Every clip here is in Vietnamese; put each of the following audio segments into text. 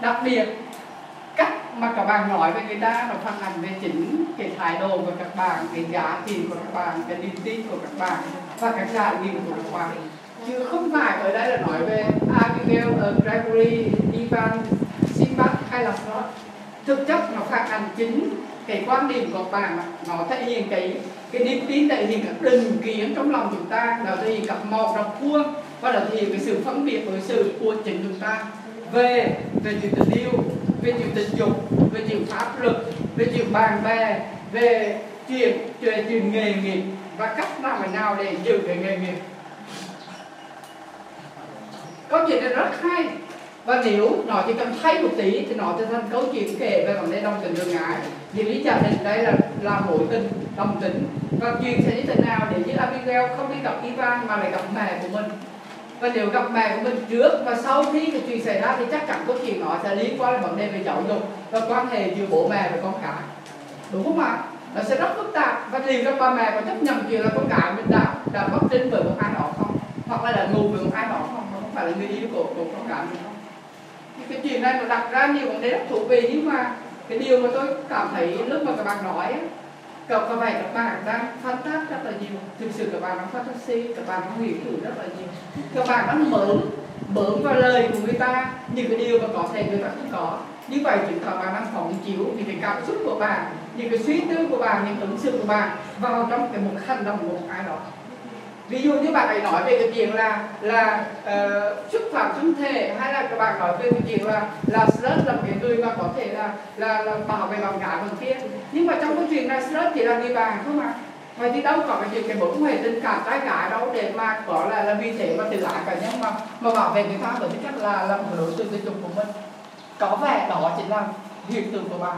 đặc biệt cách mà các bạn nói với người ta nó phản ảnh về chính cái thái độ của các bạn cái giá trị của các bạn cái niềm tin của các bạn và cái trải nghiệm của các bạn. Chứ không phải ở đây là nói về Abigail, Gregory, Ivan, Simbad hay là nó thực chất nó phản ảnh chính cái quan điểm của bạn nó thể hiện cái cái niềm tin thể hiện các định kiến trong lòng chúng ta nó thể hiện các màu rọc khuôn và nó thể hiện cái sự phân biệt đối xử của chính chúng ta về về chuyện tình yêu, về chuyện tình dục, về chuyện pháp luật, về chuyện bạn bè, về chuyện về chuyện nghề nghiệp và cách làm thế nào để giữ cái nghề nghiệp. Câu chuyện này rất hay. Và nếu nó chỉ cần thay một tí thì nó sẽ thành câu chuyện kể về vấn đề đồng tình đường ái. Vì lý gia đình đây là là mối tình, đồng tính. Và chuyện sẽ như thế nào để như Abigail không đi gặp Ivan mà lại gặp mẹ của mình? Và nếu gặp mẹ của mình trước và sau khi cái chuyện xảy ra thì chắc chắn câu chuyện nó sẽ liên quan đến vấn đề về giáo dục và quan hệ giữa bố mẹ và con cái. Đúng không ạ? Nó sẽ rất phức tạp. Và liệu các ba mẹ có chấp nhận chuyện là con cái mình đã đã bất trinh với một ai đó không? Hoặc là đã ngủ với một ai đó không? Mà không phải là người yêu của, của con cái mình không? Cái chuyện này nó đặt ra nhiều vấn đề rất thú vị nhưng mà cái điều mà tôi cảm thấy lúc mà các bạn nói cậu có bạn các bạn đang phát tác rất là nhiều. Thực sự các bạn đang phát taxi các bạn đang hiểu hiểu rất là nhiều. Các bạn đang mượn mượn vào lời của người ta. Những cái điều mà có thể người ta không có. Như vậy chúng ta bạn đang phóng chiếu những cái cảm xúc của bạn, những cái suy tư của bạn, những ứng xử của bạn vào trong cái một hành động của một ai đó ví dụ như bạn ấy nói về cái chuyện là là uh, xúc phạm thân thể hay là các bạn nói về cái chuyện là là slut là một cái người mà có thể là là, là bảo vệ bạn gái bằng kia. Nhưng mà trong cái chuyện này slut chỉ là người bạn thôi mà vậy thì đâu có cái chuyện cái mối quan hệ tình cảm trai gái đâu để mà có là là vì thế mà tự ái cả nhân mà mà bảo vệ người ta bởi tư cách là là một đối tượng tình dục của mình. Có vẻ đó chính là hiện tượng của bạn.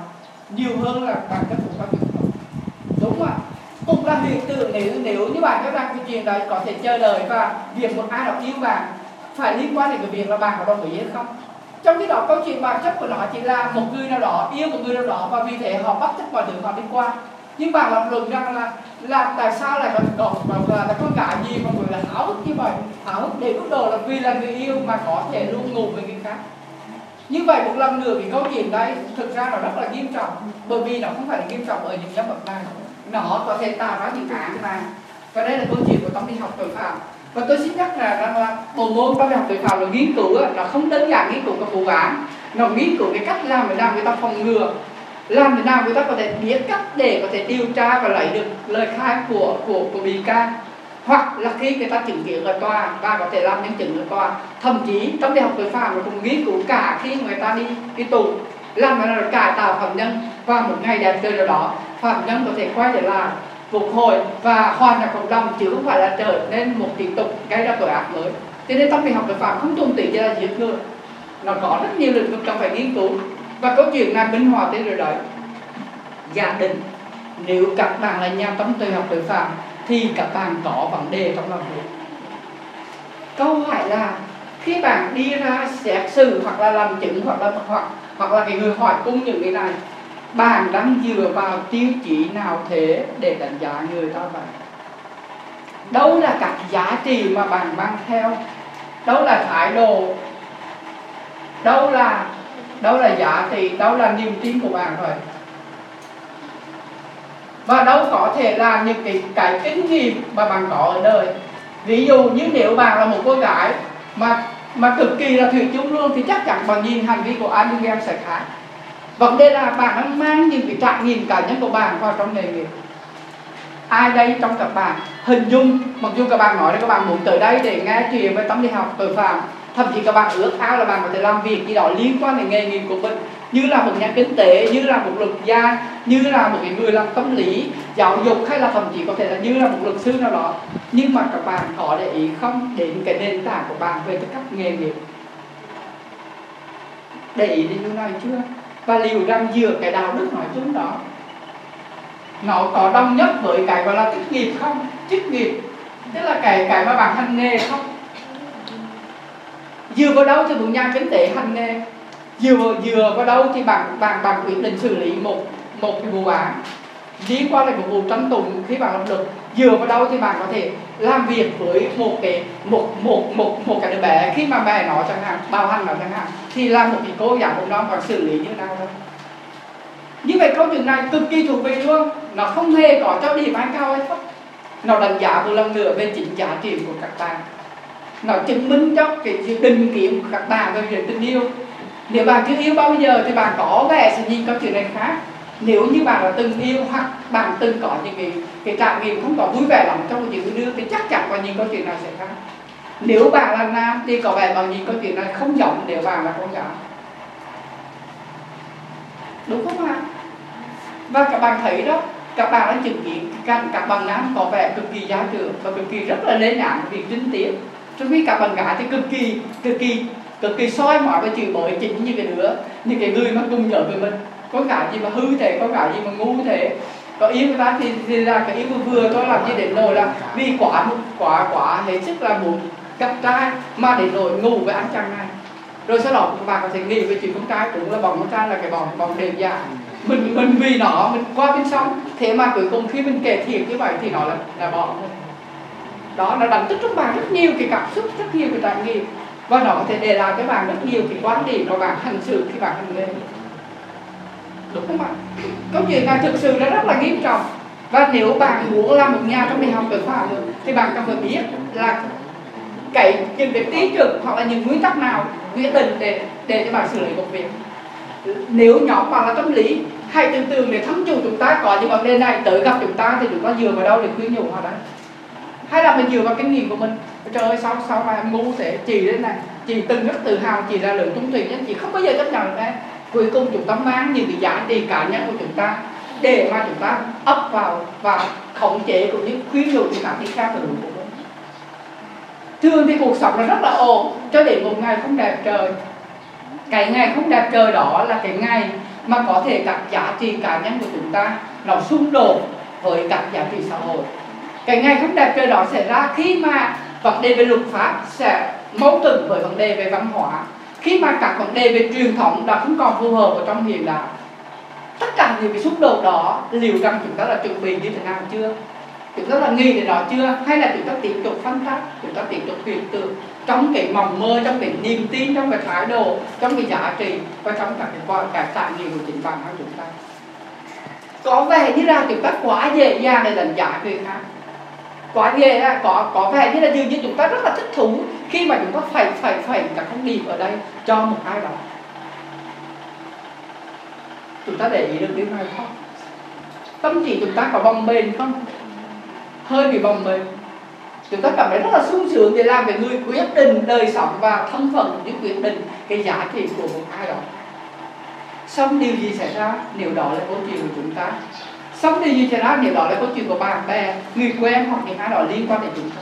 Nhiều hơn là bạn các bạn. Đúng không ạ? Cũng là hiện tượng nếu nếu như bạn cho rằng cái chuyện đấy có thể chờ đợi và việc một ai đó yêu bạn phải liên quan đến cái việc là bạn có đồng ý hay không? Trong khi đó câu chuyện bản chất của nó chỉ là một người nào đó yêu một người nào đó và vì thế họ bắt tất mọi thứ họ đi qua. Nhưng bạn lập luận rằng là là tại sao lại còn còn là, là con gái gì mà người là háo hức như vậy? Háo hức để bước đầu là vì là người yêu mà có thể luôn ngủ với người khác. Như vậy một lần nữa cái câu chuyện đây thực ra nó rất là nghiêm trọng bởi vì nó không phải là nghiêm trọng ở những nhân vật này nó có thể tạo ra những án mà và đây là câu chuyện của tâm lý học tội phạm. Và tôi xin nhắc là rằng là bộ môn tâm lý học tội phạm là nghiên cứu nó không đơn giản nghiên cứu các vụ án. Nó nghiên cứu cái cách làm để làm người ta phòng ngừa, làm thế nào người ta có thể biết cách để có thể điều tra và lấy được lời khai của của của bị can. Hoặc là khi người ta chứng kiến ở tòa và có thể làm nhân chứng ở tòa. Thậm chí trong đại học tội phạm nó cũng nghiên cứu cả khi người ta đi đi tù. Làm thế nào cải tạo phạm nhân và một ngày đẹp trời nào đó, phạm nhân có thể quay trở lại phục hồi và hoàn nhập cộng đồng chứ không phải là trở nên một tiếp tục gây ra tội ác mới. Cho nên tâm lý học tội phạm không tuân tỷ ra là giết người. Nó có rất nhiều lĩnh vực cần phải nghiên cứu. Và câu chuyện này minh họa tới rồi đấy. Gia đình, nếu các bạn là nhà tâm lý học tội phạm thì các bạn có vấn đề trong lòng việc câu hỏi là, khi bạn đi ra xét xử hoặc là làm chứng hoặc là hoặc hoặc là cái người hỏi cung những cái này bạn đang dựa vào tiêu chí nào thế để đánh giá người ta vậy? Đâu là các giá trị mà bạn mang theo? Đâu là thái độ? Đâu là đâu là giá trị? Đâu là niềm tin của bạn rồi và đâu có thể là những cái cái kinh nghiệm mà bạn có ở đời? Ví dụ như nếu bạn là một cô gái mà mà cực kỳ là thủy chung luôn thì chắc chắn bạn nhìn hành vi của anh em sẽ khác vấn đề là bạn đang mang những cái trải nghiệm cá nhân của bạn vào trong nghề nghiệp. Ai đây trong các bạn? Hình dung, mặc dù các bạn nói là các bạn muốn tới đây để nghe chuyện về tâm lý học tội phạm, thậm chí các bạn ước ao là bạn có thể làm việc gì đó liên quan đến nghề nghiệp của mình. Như là một nhà kinh tế, như là một luật gia, như là một cái người làm tâm lý, giáo dục, hay là thậm chí có thể là như là một luật sư nào đó. Nhưng mà các bạn có để ý không đến cái nền tảng của bạn về các cách nghề nghiệp? Để ý đến điều này chưa? Và liệu rằng giữa cái đạo đức nói chung đó, nó có đồng nhất với cái gọi là chức nghiệp không? Chức nghiệp, tức là cái cái mà bạn hành nghề không? Dựa vào đâu thì một nhà kinh tế hành nghề? Dựa dựa vào đâu thì bạn bạn bạn quyết định xử lý một một cái vụ án? Liên quan đến phục vụ tranh tụng khi bạn làm được dựa vào đâu thì bạn có thể làm việc với một cái, một một một một cái đứa bé. Khi mà mẹ nó chẳng hạn bao hành nó chẳng hạn, thì làm một cái cô giáo mầm non còn xử lý như nào đâu như vậy câu chuyện này cực kỳ thú vị luôn nó không hề có cho điểm ai cao hay thấp nó đánh giá một lần nữa về chính giá trị của các bạn. Nó chứng minh cho cái sự định kiến của các bạn về việc tình yêu. Nếu bạn chưa yêu bao giờ thì bạn có vẻ sẽ nhìn câu chuyện này khác nếu như bạn đã từng yêu hoặc bạn từng có những cái cái trải nghiệm không có vui vẻ lắm trong cái chuyện yêu thì chắc chắn có những câu chuyện này sẽ khác. Nếu bạn là nam thì có vẻ bạn nhìn câu chuyện này không giống nếu bạn là con gái. Đúng không ạ? Và các bạn thấy đó các bạn đã chứng kiến các, các bạn nam có vẻ cực kỳ giá trưởng và cực kỳ rất là lên án việc trinh tiết. Trong khi các bạn gái thì cực kỳ cực kỳ cực kỳ soi mọi cái chuyện bới chính như cái đứa như cái người mà cùng nhớ với mình có cả gì mà hư thế? Có cả gì mà ngu thế? Có yêu người ta thì, thì là cái yêu vừa vừa tôi làm gì đến nỗi là vì quá quá quá hết sức là muốn gặp trai mà để nỗi ngủ với anh chàng này. Rồi sau đó bạn có thể nghĩ về chuyện con trai cũng là bọn con trai là cái bọn bọn đều giả mình mình vì nó mình qua bên sông. Thế mà cuối cùng khi mình kể thiệt như vậy thì nó là là bọn đó nó đánh thức trong bạn rất nhiều cái cảm xúc rất nhiều cái trải nghiệm. Và nó có thể để lại cái bạn rất nhiều cái quan điểm của bạn hành xử khi bạn hành nghề đúng không ạ? Câu chuyện này thực sự là rất là nghiêm trọng. Và nếu bạn muốn làm một nhà trong đại học tội phạm thì bạn cần phải biết là cái những cái tí chuẩn hoặc là những nguyên tắc nào quyết định để để cho bạn xử lý công việc. Nếu nhóm bạn là tâm lý, hãy tưởng tượng để thắng chủ chúng ta có những vấn đề này, tới gặp chúng ta thì chúng ta dựa vào đâu để khuyên nhủ họ đấy hay là mình dựa vào kinh nghiệm của mình. Trời ơi, sao sao mà em ngu thế? Chị đấy này chị từng rất tự hào chị là lượng trung thủy nhưng chị không bao giờ chấp nhận em cuối cùng chúng ta mang những cái giá trị cá nhân của chúng ta để mà chúng ta ấp vào và khống chế cũng như khuyến nhủ cho các đi khác từ của mình. Thường thì cuộc sống là rất là ổn cho đến một ngày không đẹp trời. Cái ngày không đẹp trời đó là cái ngày mà có thể các giá trị cá nhân của chúng ta nó xung đột với các giá trị xã hội. Cái ngày không đẹp trời đó xảy ra khi mà vấn đề về luật pháp sẽ mâu thuẫn với vấn đề về văn hóa khi mà các vấn đề về truyền thống đã không còn phù hợp ở trong hiện đại, tất cả những cái xung đột đó, liệu rằng chúng ta đã chuẩn bị như thế nào chưa? Chúng ta là nghĩ đến đó chưa? Hay là chúng ta tiếp tục phân tích chúng ta tiếp tục hiện tượng trong cái mộng mơ, trong cái niềm tin, trong cái thái độ, trong cái giá trị và trong cả cái qua cả trải nghiệm của chính bản thân chúng ta? Có vẻ như là chúng ta quá dễ dàng để đánh giá người khác quá dễ là có có vẻ như là dường như chúng ta rất là thích thú khi mà chúng ta phải phải phải các thông điệp ở đây cho một ai đó. Chúng ta để ý được điều này không? Tâm trí chúng ta có bồng bềnh không? Hơi bị bồng bềnh. Chúng ta cảm thấy rất là sung sướng để làm về người quyết định đời sống và thân phận những quyết định cái giá trị của một ai đó. Xong điều gì xảy ra? Nếu đó là câu chuyện của chúng ta sống đi như thế đó nếu đó là câu chuyện của bạn bè, người quen hoặc những ai đó liên quan đến chúng ta.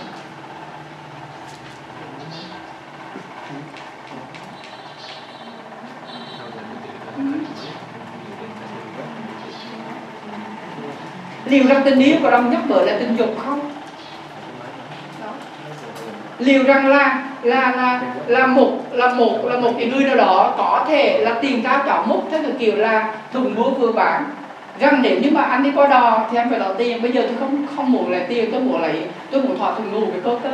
Ừ. Liệu rằng tình yêu của đồng nhất bởi là tình dục không? Đó. liệu rằng là là là là một là một là một cái người nào đó có thể là tiền cao chỏ múc theo cái kiểu là thùng mua vừa bán? Rằng nếu như mà anh đi qua đò thì anh phải đòi tiền. Bây giờ tôi không không muốn lại tiền, tôi muốn lấy, tôi muốn thỏa thuận đủ cái cơ cơ.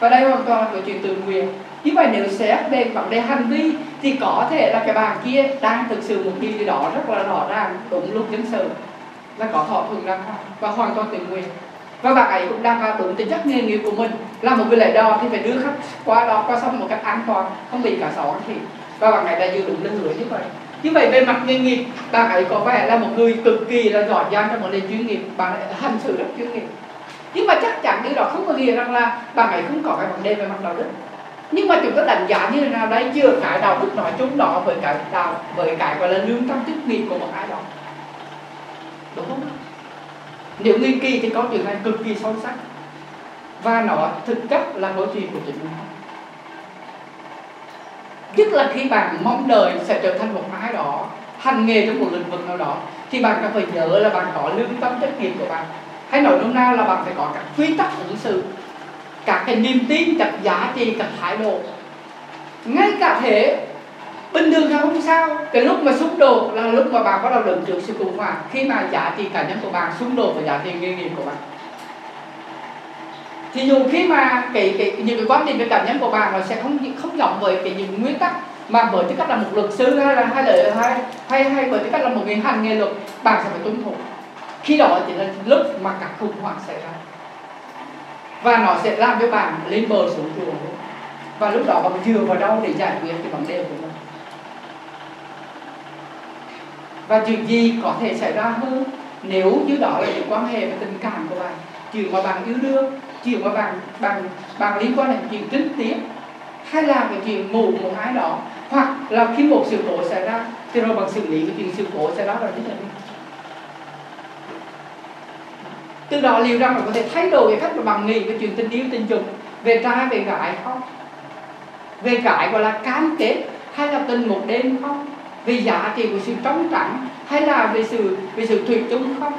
Và đây hoàn toàn là câu chuyện tự nguyện. Như vậy nếu xét về vấn đề hành vi thì có thể là cái bạn kia đang thực sự một điều gì đó rất là rõ ràng, đúng lúc dân sự là có thỏa thuận ra và hoàn toàn tự nguyện. Và bạn ấy cũng đang đáp ứng tính chất nghề nghiệp của mình. Là một người lại đò thì phải đưa khách qua đó qua sông một cách an toàn, không bị cả sóng thì. Và bạn ấy đã giữ đúng lên lưới như vậy như vậy về mặt nghề nghiệp bạn ấy có vẻ là một người cực kỳ là giỏi giang trong vấn đề chuyên nghiệp. Bạn ấy hành xử rất chuyên nghiệp. Nhưng mà chắc chắn điều đó không có nghĩa rằng là bạn ấy không có cái vấn đề về mặt đạo đức. Nhưng mà chúng ta đánh giá như thế nào đây? Chưa cái đạo đức nói chung đó với cái đạo, với cái gọi là lương tâm chức nghiệp của một ai đó. Đúng không? Nếu nghi kỳ thì câu chuyện này cực kỳ sâu sắc. Và nó thực chất là câu chuyện của chính mình nhất là khi bạn mong đợi sẽ trở thành một ai đó, hành nghề trong một lĩnh vực nào đó, thì bạn cần phải nhớ là bạn có lương tâm trách nhiệm của bạn. Hay nói đúng nào là bạn phải có các quy tắc ứng xử, các cái niềm tin, các giá trị, các thái độ. Ngay cả thế, bình thường là không sao. Cái lúc mà xung đột là lúc mà bạn bắt đầu đứng trước sự khủng hoảng. Khi mà giá trị cá nhân của bạn xung đột với giá trị nghề nghiệp của bạn thì dù khi mà cái, cái những cái quan điểm về cá nhân của bạn nó sẽ không không giống với cái những nguyên tắc mà với tư cách là một luật sư hay là hay là hay hay hay với tư cách là một người hành nghề luật bạn sẽ phải tuân thủ. Khi đó chỉ là lúc mà các khủng hoảng xảy ra. Và nó sẽ làm cho bạn lên bờ xuống chùa và lúc đó bạn dựa vào đâu để giải quyết cái vấn đề của mình? Và chuyện gì có thể xảy ra hơn nếu như đó là những quan hệ và tình cảm của bạn? Chuyện mà bạn yêu đương chuyện mà bằng bằng bằng liên quan đến chuyện trinh tiết, hay là cái chuyện ngủ một ai đó, hoặc là khi một sự cố xảy ra, thì rồi bằng xử lý cái chuyện sự cố xảy ra là như thế nào? Từ đó liệu rằng mình có thể thay đổi cái cách mà bằng nghĩ về chuyện tình yêu, tình dục, về trai, về gái không? Về gái gọi là cam kết hay là tình một đêm không? Về giá trị của sự trống trắng hay là về sự về sự thủy chung không?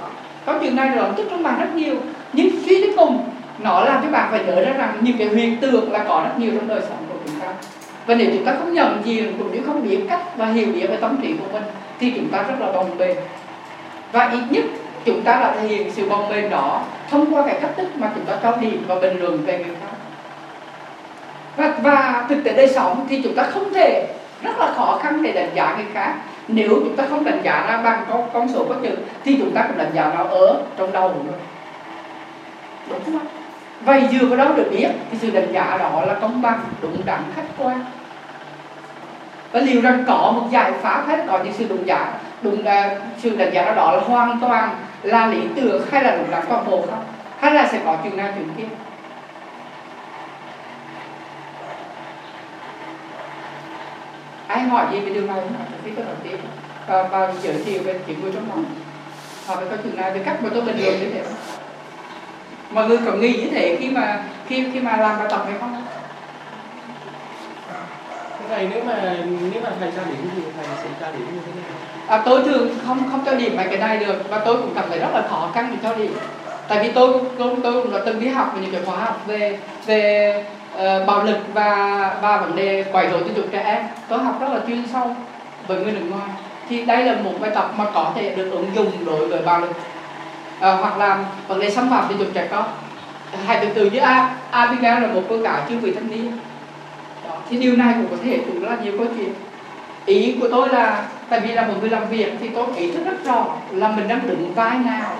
Đó. có chuyện này rồi tức trong bàn rất nhiều nhưng suy đến cùng nó làm cho bạn phải nhớ ra rằng những cái hiện tượng là có rất nhiều trong đời sống của chúng ta. Và nếu chúng ta không nhận gì cũng như không biết cách và hiểu biết về tâm trí của mình thì chúng ta rất là bồng bềnh. Và ít nhất chúng ta đã thể hiện sự bồng bềnh đó thông qua cái cách thức mà chúng ta trao điểm và bình luận về người khác. Và, và thực tế đời sống thì chúng ta không thể rất là khó khăn để đánh giá người khác. Nếu chúng ta không đánh giá ra bằng con, con số có chữ thì chúng ta cũng đánh giá nó ở trong đầu rồi đúng không? Vậy dựa vào đó được biết thì sự đánh giá đó là công bằng đúng đắn khách quan. Và liệu rằng có một giải pháp hay có những sự đúng giá đúng uh, sự đánh giá đó, đó là hoàn toàn là lý tưởng hay là đúng đắn toàn bộ không? Hay là sẽ có chuyện nào chuyện kia? Ai hỏi gì về điều này? Thì tôi nói tiếp. Và, và giới thiệu về chuyện người trong lòng hoặc là có chuyện này về cách mà tôi bình luận như thế? Mọi người có nghĩ như thế khi mà khi khi mà làm bài tập hay không? Thầy nếu mà nếu mà thầy cho điểm thì thầy sẽ cho điểm như thế nào? À, tôi thường không không cho điểm mấy cái này được và tôi cũng cảm thấy rất là khó khăn để cho điểm. Tại vì tôi tôi tôi cũng đã từng đi học về những cái khóa học về về uh, bạo lực và và vấn đề quấy rối tình dục trẻ em. Tôi học rất là chuyên sâu với người nước ngoài. Thì đây là một bài tập mà có thể được ứng dụng đối với bạo lực à, hoặc là vấn đề xâm phạm tình dục trẻ con. Hãy từ từ như a Abigail là một cô gái chưa vị thanh niên. Đó. thì điều này cũng có thể cũng là nhiều câu chuyện. Ý của tôi là tại vì là một người làm việc thì tôi ý thức rất rõ là mình đang đứng vai nào.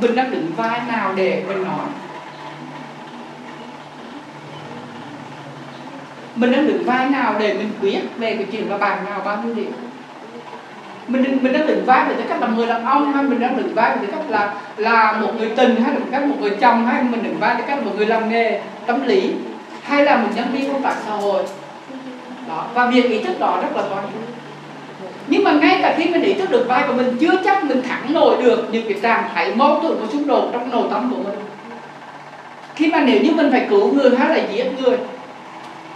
Mình đang đứng vai nào để mình nói. Mình đang đứng vai nào để mình quyết về cái chuyện là bàn nào bao nhiêu điểm mình mình đang đứng vai về tư cách là người đàn ông hay mình đang đứng vai về tư cách là là một người tình hay là một cách một người chồng hay mình đứng vai tư cách là một người làm nghề, tâm lý, hay là một nhân viên công tác xã hội. Đó, và việc ý thức đó rất là quan trọng. Nhưng mà ngay cả khi mình ý thức được vai của mình, chưa chắc mình thẳng nổi được những cái trạng thái mâu thuẫn của xung đột trong nội tâm của mình. Khi mà nếu như mình phải cứu người hay là giết người,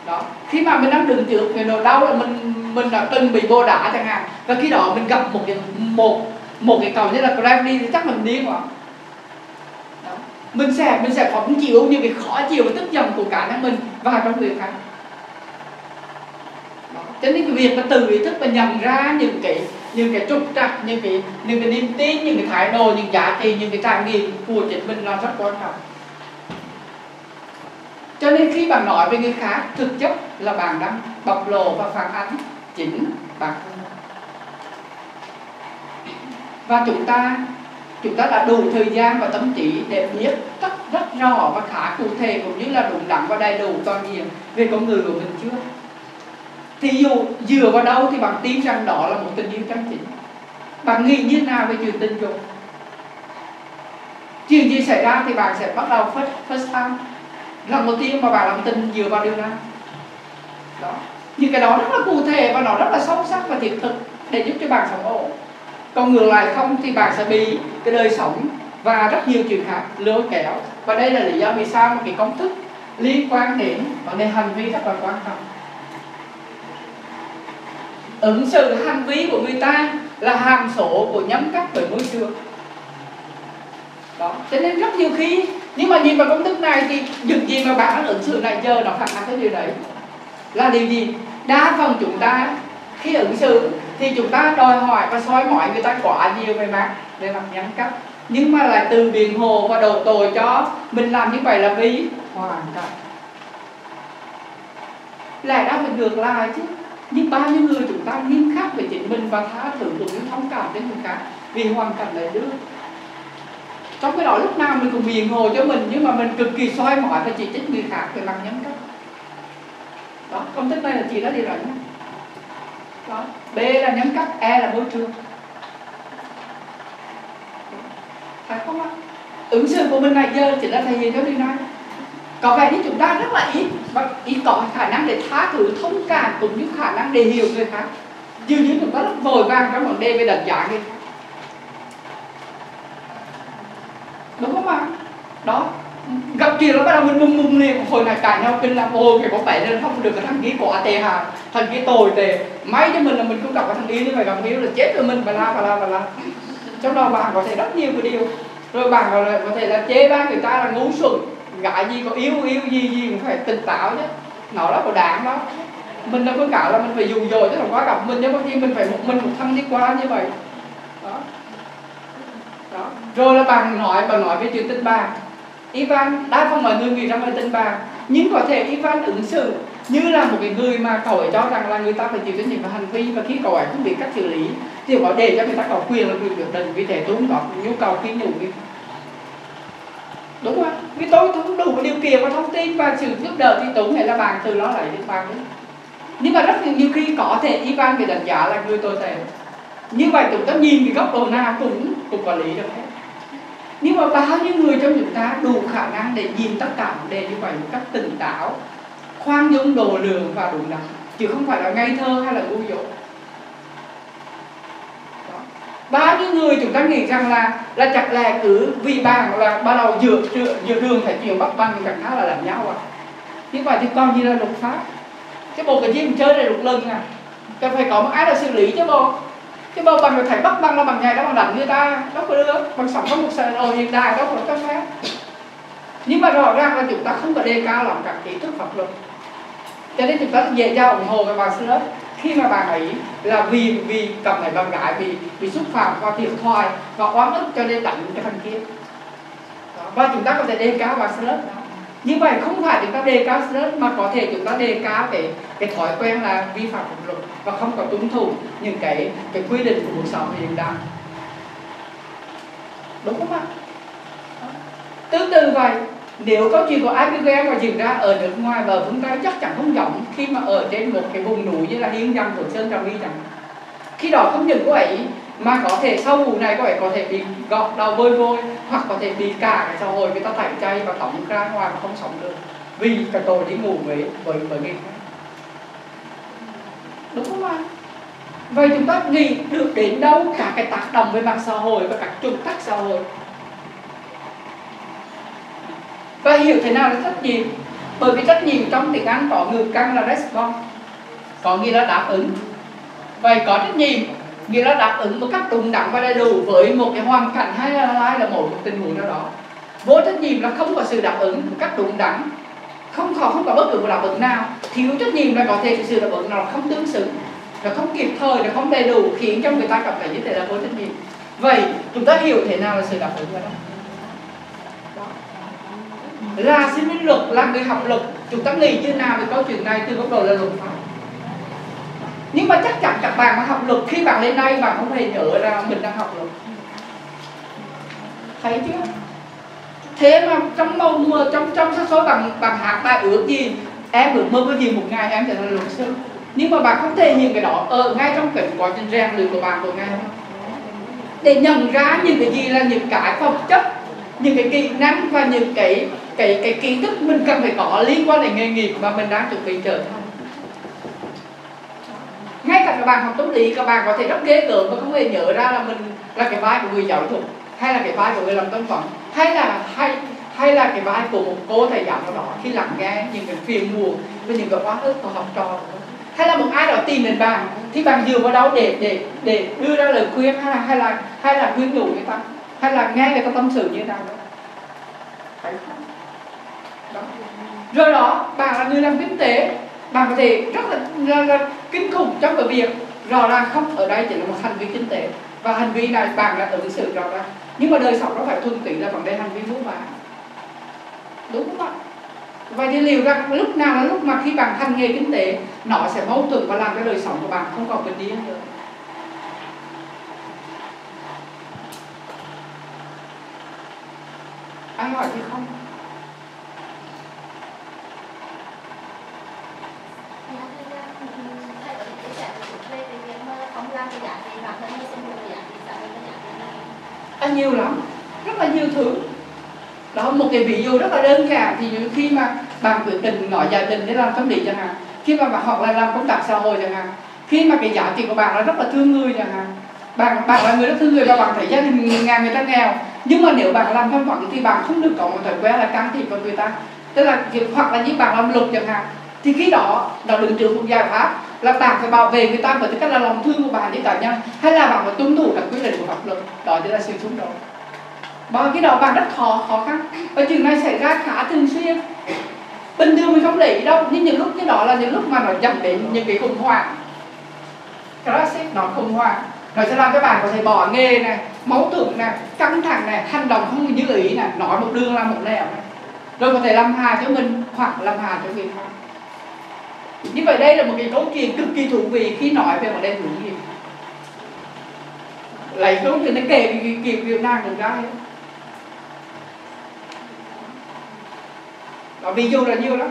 đó, khi mà mình đang đứng trước người nào đau là mình mình đã từng bị vô đá chẳng hạn và khi đó mình gặp một cái một một cái cầu như là gravity thì chắc mình điên rồi mình sẽ mình sẽ phóng chịu những cái khó chịu và tức giận của cá nhân mình và trong người khác. Đó. cho nên cái việc mà từ ý thức và nhận ra những cái những cái trục trặc, những cái những cái niềm tin, những cái thái độ, những giá trị, những cái trải nghiệm của chính mình là rất quan trọng. Cho nên khi bạn nói về người khác, thực chất là bạn đang bộc lộ và phản ánh chính bản thân và chúng ta chúng ta đã đủ thời gian và tâm trí để biết rất rất rõ và khá cụ thể cũng như là đúng đắn và đầy đủ toàn diện về con người của mình chưa? Thì dù dựa vào đâu thì bạn tin rằng đó là một tình yêu chân chính? Bạn nghĩ như nào về chuyện tình dục? Chuyện gì xảy ra thì bạn sẽ bắt đầu first first time. Lần đầu tiên mà bạn làm tình dựa vào điều nào? đó. Những cái đó rất là cụ thể và nó rất là sâu sắc và thiết thực để giúp cho bạn sống ổn còn ngược lại không thì bạn sẽ bị cái đời sống và rất nhiều chuyện khác lôi kéo. Và đây là lý do vì sao mà cái công thức liên quan đến vấn đề hành vi rất là quan trọng. Ứng xử hành vi của người ta là hàm số của nhóm cách với môi trường. Đó, cho nên rất nhiều khi, nhưng mà nhìn vào công thức này thì những gì mà bạn ứng xử này giờ nó phản ánh cái điều đấy. Là điều gì? Đa phần chúng ta khi ứng xử thì chúng ta đòi hỏi và soi mỏi người ta quá nhiều về mặt về mặt nhân cách. Nhưng mà lại từ biện hồ và đầu tội cho mình làm như vậy là vì hoàn cảnh. Lại ra mình ngược lại chứ. Nhưng bao nhiêu người chúng ta nghiêm khắc về chính mình và tha thứ cũng như thông cảm đến người khác vì hoàn cảnh lại đưa trong cái đó lúc nào mình cũng biện hồ cho mình, nhưng mà mình cực kỳ soi mỏi và chỉ trích người khác về mặt nhân cách. Đó, công thức này là chỉ đã đi rồi đó. B là nhân cách e là môi trường. Phải không ạ? Ứng xử của mình này giờ chỉ là thể hiện cho điều này. Có vẻ như chúng ta rất là ít, và ít có khả năng để tha thứ, thông cảm, cũng như khả năng để hiểu người khác. Dường như chúng ta rất vội vàng trong vấn đề về đánh giá người khác đúng không ạ? Đó gặp chuyện nó bắt đầu mình mùng mùng liền hồi này cãi nhau kinh lắm. Ôi, cái có phải nên không được. Cái thằng kia của tệ hà. Thằng kia tồi tệ. Máy cho mình là mình cũng gặp cái thằng kia như vậy gặp kia là chết rồi mình. Bà la bà la bà la. Trong đó bạn có thể rất nhiều cái điều. Rồi bạn có, có thể là chế ba người ta là ngu xuẩn. Gãi gì có yêu yêu gì gì cũng phải tỉnh táo chứ. Nó đó có đảng đó mình đâu có cả là mình phải dù dồi chứ không quá gặp mình. Nhưng có khi mình phải một mình một thân đi qua như vậy. Đó. Đó. Rồi là bạn nói bạn nói về chuyện tình bạn Ivan đa phần mọi người nghĩ rằng là tình bạn, nhưng có thể Ivan ứng xử như là một cái người mà cậu ấy cho rằng là người ta phải chịu trách nhiệm về hành vi, và khi cậu ấy không biết cách xử lý thì có để cho người ta có quyền là người quyết định vì thế tôi không có nhu cầu khi nhủ đúng không vì tôi không đủ điều kiện và thông tin và sự giúp đỡ thì tôi hay là bạn từ đó lại đến bạn đấy nhưng mà rất nhiều khi có thể Ivan bị đánh giá là người tồi tệ. Như vậy chúng ta nhìn cái góc độ nào cũng cũng quản lý được hết nhưng mà bao nhiêu người trong chúng ta đủ khả năng để nhìn tất cả vấn đề như vậy một cách tỉnh táo khoan dung độ lượng và đúng đắn chứ không phải là ngây thơ hay là ngu dốt. Bao nhiêu người chúng ta nghĩ rằng là là chặt lè cứ vì bạn là bắt đầu dựa dựa, dựa đường phải chuyển bắt băng chẳng khác là làm nhau à. Như vậy thì còn gì là luật pháp? Cái bộ cái gì mình chơi này luật lưng à. Cần phải có một ai là xử lý chứ bộ chứ bao bằng thầy bắt băng nó bằng ngày đó bằng đánh người ta đó có được bằng sống có một xã đồ hiện đại đó có phép nhưng mà rõ ràng là chúng ta không có đề cao lòng các kiến thức pháp luật. Cho nên chúng ta dễ dàng ủng hộ cái bạn lớp khi mà bạn ấy là vì vì cầm này bạn gái vì bị xúc phạm qua điện thoại và oán ức cho nên đánh cái thằng kia. Và chúng ta có thể đề cao bạn lớp như vậy không phải chúng ta đề cao stress mà có thể chúng ta đề cao cái cái thói quen là vi phạm pháp luật và không có tuân thủ những cái cái quy định của cuộc sống hiện đại. Đúng không ạ? Tương tự vậy nếu câu chuyện của Abigail mà diễn ra ở nước ngoài và ở phương Tây chắc chắn không giống khi mà ở trên một cái vùng núi như là Hiên Dân của Sơn, Trà My chẳng khi đó không những cô ấy mà có thể sau vụ này có thể có thể bị gọt đầu bơi vôi, hoặc có thể bị cả cái xã hội người ta tẩy chay và tống ra ngoài mà không sống được. Vì cái tội đi ngủ với với với người khác. Đúng không ạ? Vậy chúng ta nghĩ được đến đâu cả cái tác động về mặt xã hội và các trục tắc xã hội? Và hiểu thế nào là trách nhiệm? Bởi vì trách nhiệm trong tiếng Anh có ngữ căn là response, có nghĩa là đáp ứng. Vậy có trách nhiệm nghĩa là đáp ứng một cách đúng đắn và đầy đủ với một cái hoàn cảnh hay là hay là một tình huống nào đó. Vô trách nhiệm là không có sự đáp ứng một cách đúng đắn không có không có bất cứ một đáp ứng nào. Thiếu trách nhiệm là có thể sự đáp ứng nào không tương xứng, là không kịp thời, là không đầy đủ, khiến cho người ta cảm thấy như thế là vô trách nhiệm. Vậy, chúng ta hiểu thế nào là sự đáp ứng đó? Là sinh viên luật, là người học luật. Chúng ta nghĩ như nào về câu chuyện này từ góc độ là luật pháp? Nhưng mà chắc chắn các bạn mà học luật, khi bạn lên đây, bạn không hề nhớ ra mình đang học luật. Thấy chưa? Thế mà trong màu mưa trong trong số số bằng bằng hạt bài ước gì, em ước mơ có gì một ngày em trở thành luật sư. Nhưng mà bạn không thể hiện cái đó ở ngay trong cái quá trình rèn luyện của bạn của ngày hôm để nhận ra những cái gì là những cái phẩm chất, những cái kỹ năng và những cái cái cái kiến thức mình cần phải có liên quan đến nghề nghiệp mà mình đang chuẩn bị trở thành ngay cả các bạn học tâm lý, các bạn có thể rất ghê gớm và không hề nhớ ra là mình là cái vai của người giáo dục, hay là cái vai của người làm tâm phẩm, hay là, hay hay là cái vai của một cô thầy giáo nào đó khi lắng nghe những cái phiền muộn và những cái quá ức của học trò hay là một ai đó tìm đến bạn thì bạn dựa vào đâu để để để đưa ra lời khuyên hay là hay là hay là khuyên nhủ người ta? Hay là nghe người ta tâm sự như thế nào đó? Đó. rồi đó, bạn là người làm kinh tế bạn có thể rất là, là, là kinh khủng trong cái việc rõ ràng không ở đây chỉ là một hành vi kinh tế. Và hành vi này bạn đã ứng xử rõ ràng. Nhưng mà đời sống nó phải thuần túy là vấn đề hành vi mua bán. Đúng không ạ? Vậy thì liệu rằng lúc nào là lúc mà khi bạn hành nghề kinh tế nó sẽ mâu thuẫn và làm cái đời sống của bạn không còn bình yên nữa? Ai hỏi gì không. Nhiều lắm, rất là nhiều thứ. Đó, một cái ví dụ rất là đơn giản, thì khi mà bạn quyết định nói gia đình để làm tâm lý chẳng hạn, khi mà bạn hoặc là làm công tác xã hội chẳng hạn, khi mà cái giá trị của bạn là rất là thương người chẳng hạn, bạn bạn là người rất thương người và bạn thấy gia đình nhà, người ta nghèo. Nhưng mà nếu bạn làm tham vọng thì bạn không được có một thói quen là can thiệp vào người ta. Tức là hoặc là như bạn làm luật chẳng hạn, thì khi đó, nó đứng trước một giải pháp là bạn phải bảo vệ người ta với tư cách là lòng thương của bạn đi cá nhân hay là bạn phải tuân thủ các quy định của pháp luật. Đó chính là sự xung đột và cái đó bạn rất khó khó khăn. Và chuyện này xảy ra khá thường xuyên. Bình thường mình không để ý đâu. Nhưng những lúc như đó là những lúc mà nó dẫn đến những cái khủng hoảng. Classic nó khủng hoảng. Nó sẽ làm các bạn có thể bỏ nghề này máu tưởng này căng thẳng này hành động không như ý này nói một đường làm một nẻo này rồi có thể làm hà cho mình hoặc làm hà cho người khác như vậy đây là một cái câu chuyện cực kỳ thú vị khi nói về vấn đề hướng nghiệp lấy câu chuyện này kể cái kiểu Việt Nam được ra hết đó ví dụ là nhiều lắm.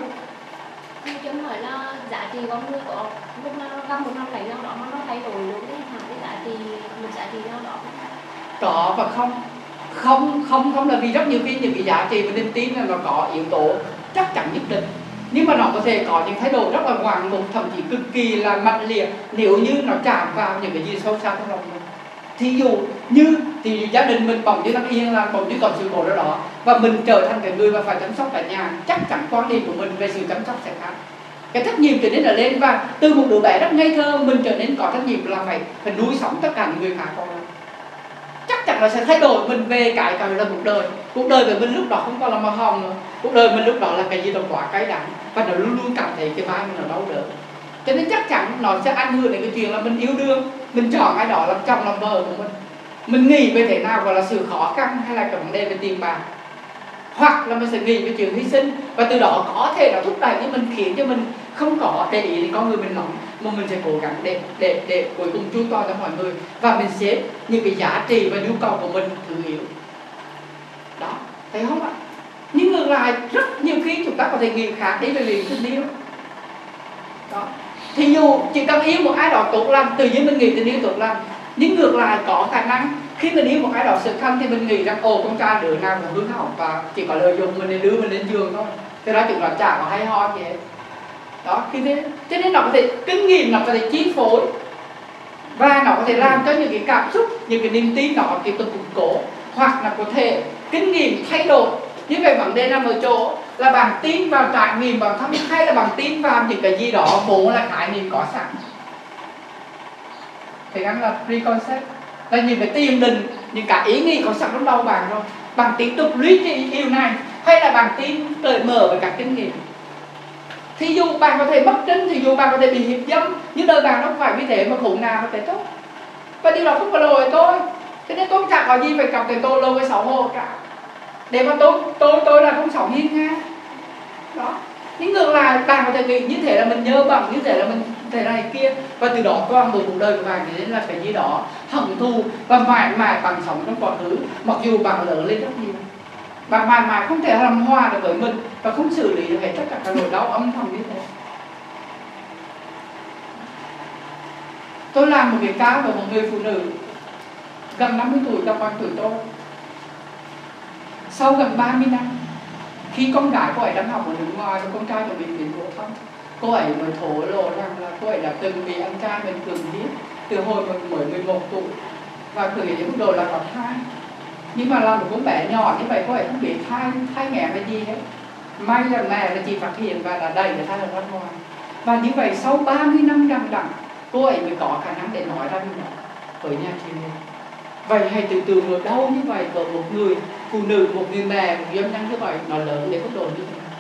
Cho hỏi là giá trị con người có lúc nào gặp một năm cảnh nào đó nó thay đổi luôn đấy. Hả cái giá trị một giá trị nào đó. Có và không. Không không không là vì rất nhiều khi những cái giá trị và niềm tin là nó có yếu tố chắc chắn nhất định nhưng mà nó có thể có những thái độ rất là ngoạn mục thậm chí cực kỳ là mạnh liệt. Nếu như nó chạm vào những cái gì sâu xa trong lòng mình, thí dụ như thì gia đình mình bỗng như đang yên là bỗng như còn sự cố đó đó, và mình trở thành cái người mà phải chăm sóc cả nhà, chắc chắn quan điểm của mình về sự chăm sóc sẽ khác. Cái trách nhiệm trở nên là lên, và từ một đứa bé rất ngây thơ, mình trở nên có trách nhiệm là phải phải nuôi sống tất cả những người khác con chắc nó sẽ thay đổi mình về cái gọi là cuộc đời. Cuộc đời của mình lúc đó không còn là màu hồng nữa. Cuộc đời mình lúc đó là cái gì đó quá cay đắng và nó luôn luôn cảm thấy cái vai mình nó đau đớn. Cho nên chắc chắn nó sẽ ảnh hưởng đến cái chuyện là mình yêu đương, mình chọn ai đó làm chồng, làm vợ của mình. Mình nghĩ về thế nào gọi là sự khó khăn hay là cái vấn đề về tiền bạc. Hoặc là mình sẽ nghĩ về chuyện hy sinh và từ đó có thể là thúc đẩy cho mình khiến cho mình không có để ý đến con người mình lắm mà mình sẽ cố gắng để để để cuối cùng chu toàn cho mọi người. Và mình xếp những cái giá trị và nhu cầu của mình thứ yếu. Đó, thấy không ạ? Nhưng ngược lại, rất nhiều khi chúng ta có thể nghĩ khác đi về liền tình yêu. Đó. Thì dù chỉ cần yêu một ai đó tốt lành, tự nhiên mình nghĩ tình yêu tốt lành. Nhưng ngược lại, có khả năng khi mình yêu một ai đó sự khăn thì mình nghĩ rằng, ồ, con trai đứa nào là hướng hỏng và chỉ có lợi dụng mình để đưa mình lên giường thôi. Thế đó chúng là chả có hay ho gì hết đó khi thế cho nên nó có thể kinh nghiệm, nó có thể chi phối. Và nó có thể làm cho những cái cảm xúc, những cái niềm tin nó tiếp tục củng cố. Hoặc là có thể kinh nghiệm thay đổi. Như vậy vấn đề nằm ở chỗ là bạn tin vào trải nghiệm, vào thân hay là bạn tin vào những cái gì đó vốn là khái niệm có sẵn. Thì gắn là preconcept. Là những cái tiền định, những cái ý nghĩ có sẵn trong đầu bạn rồi. Bạn tiếp tục luyện cái yêu này, hay là bạn tin cởi mở với các kinh nghiệm? Thì dù bạn có thể mất trinh thì dù bạn có thể bị hiếp dâm, nhưng đời bạn nó không phải vì thế mà khổ nào có thể tốt. Và điều đó không phải lỗi tôi. Cho nên tôi chẳng có gì phải cảm thấy tôi lâu với xấu hổ cả. Để mà tôi tôi tôi là không sống hiên ngang đó. Nhưng ngược lại, bạn có thể nghĩ như thế là mình nhớ bằng như thế là mình thế này kia. Và từ đó toàn bộ cuộc đời của bạn thì là cái gì đó, hận thù và mãi mãi bằng sống trong quá khứ, mặc dù bạn lớn lên rất nhiều và mãi mãi không thể làm hòa được với mình và không xử lý được hết tất cả các nỗi đau âm thầm như thế. Tôi làm một cái ca với một người phụ nữ gần 50 tuổi, gặp bằng tuổi tôi. Sau gần 30 năm, khi con gái cô ấy đang học ở nước ngoài và con trai của mình bị phổ thông, cô ấy mới thổ lộ rằng là cô ấy đã từng bị anh trai mình cường hiếp từ hồi mình mới 11 tuổi và khởi những độ là có thai nhưng mà là một con bé nhỏ như vậy cô ấy không biết thai thai nghẹn là gì hết. May là mẹ là chị phát hiện và là đầy để thai ra ngoài. Và như vậy sau 30 năm đằng đẵng cô ấy mới có khả năng để nói ra điều đó với nhà chị hình vậy hãy tưởng tượng được đâu như vậy của một người phụ nữ, một người mẹ, một doanh nhân như vậy, nó lớn đến mức độ như thế nào?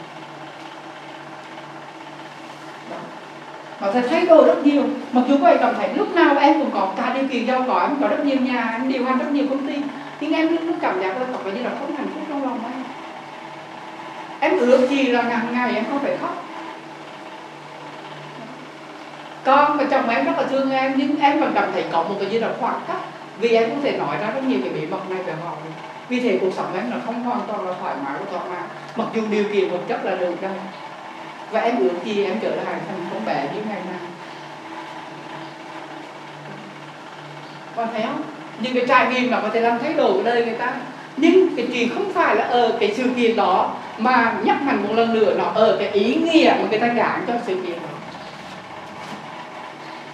Thầy sẽ thay đổi rất nhiều. Mặc dù vậy cảm thấy lúc nào em cũng có cả điều kiện giàu có em có rất nhiều nhà, em điều hành rất nhiều công ty nhưng em luôn luôn cảm giác là có cái gì đó không hạnh phúc trong lòng em em ước gì là ngày ngày em không phải khóc. Con và chồng em rất là thương em, nhưng em vẫn cảm thấy có một cái gì đó khoảng cách, vì em không thể nói ra rất nhiều cái bí mật này về họ. Vì thế cuộc sống em là không hoàn toàn là thoải mái và thỏa mãn mặc dù điều kiện vật chất là được đây. Và em ước gì em trở lại thành con bé như ngày nay. Con thấy không? Những cái trải nghiệm nó có thể làm thay đổi đời người ta. Nhưng cái chuyện không phải là ở cái sự kiện đó mà nhắc mạnh một lần nữa, nó ở cái ý nghĩa mà người ta gán cho sự kiện đó.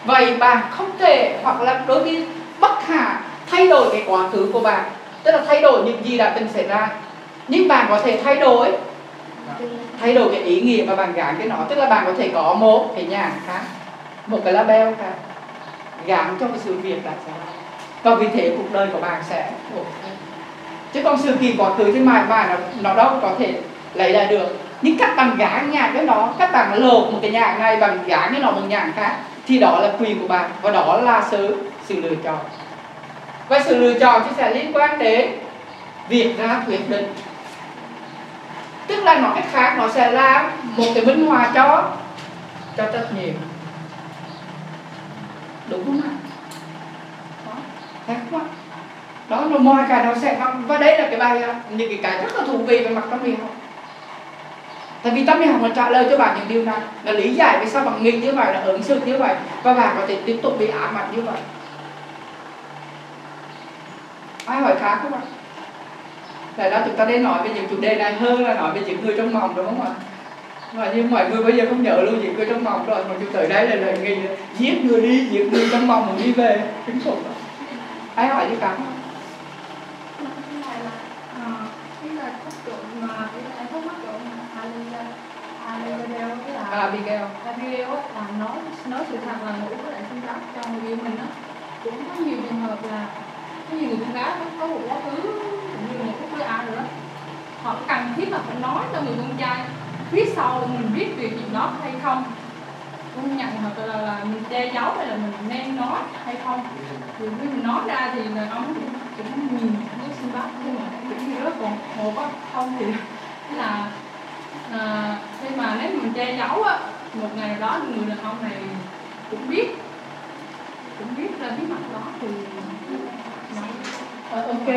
Vậy bạn không thể hoặc là đối với bất khả thay đổi cái quá khứ của bạn, tức là thay đổi những gì đã từng xảy ra. Nhưng bạn có thể thay đổi thay đổi cái ý nghĩa mà bạn gán cái nó. Tức là bạn có thể có một cái nhà khác, một cái label khác gán cho cái sự việc đã xảy ra và vì thế cuộc đời của bạn sẽ chứ còn sự kỳ quá khứ trên mạng mãi nó, nó đâu có thể lấy lại được. Nhưng các bạn gán nhà với nó các bạn lột một cái nhà này bằng gán với nó một nhà khác thì đó là quyền của bạn và đó là sự sự lựa chọn. Và sự lựa chọn thì sẽ liên quan đến việc ra quyết định. Tức là nói cách khác nó sẽ là một cái minh họa cho cho trách nhiệm. Đúng không ạ? Đó thấy đó là mọi cái nó sẽ và đây là cái bài, những cái cái rất là thú vị về mặt tâm lý học. Tại vì tâm lý học nó trả lời cho bạn những điều này, là lý giải vì sao bạn nghĩ như vậy, là ứng xử như vậy, và bạn có thể tiếp tục bị ám ảnh như vậy. Ai hỏi khác không ạ? Tại đó chúng ta nên nói về những chủ đề này hơn là nói về những người trong mộng, đúng không ạ? Mà như mọi người bây giờ không nhớ luôn những người trong mộng rồi, mà chúng tới đây là lời nghĩ giết người đi, giết người trong mộng rồi đi về. Kinh phục đó ai hỏi gì cả không Abigail Abigail á, là nói nói sự thật là ngủ với lại sinh đắp cho người yêu mình á cũng có nhiều trường hợp là có nhiều người con gái có, có một quá khứ cũng như một cái ai rồi đó họ cần thiết là phải nói cho người con trai phía sau mình biết việc gì đó hay không cũng nhận hoặc là, là mình che giấu hay là mình nên nói hay không thì khi mình nói ra thì là ông cũng nhìn nó xin bác nhưng mà cũng như rất còn hồ có không thì là à, nhưng mà nếu mình che giấu á một ngày đó người đàn ông này cũng biết cũng biết ra bí mật đó thì À, ok.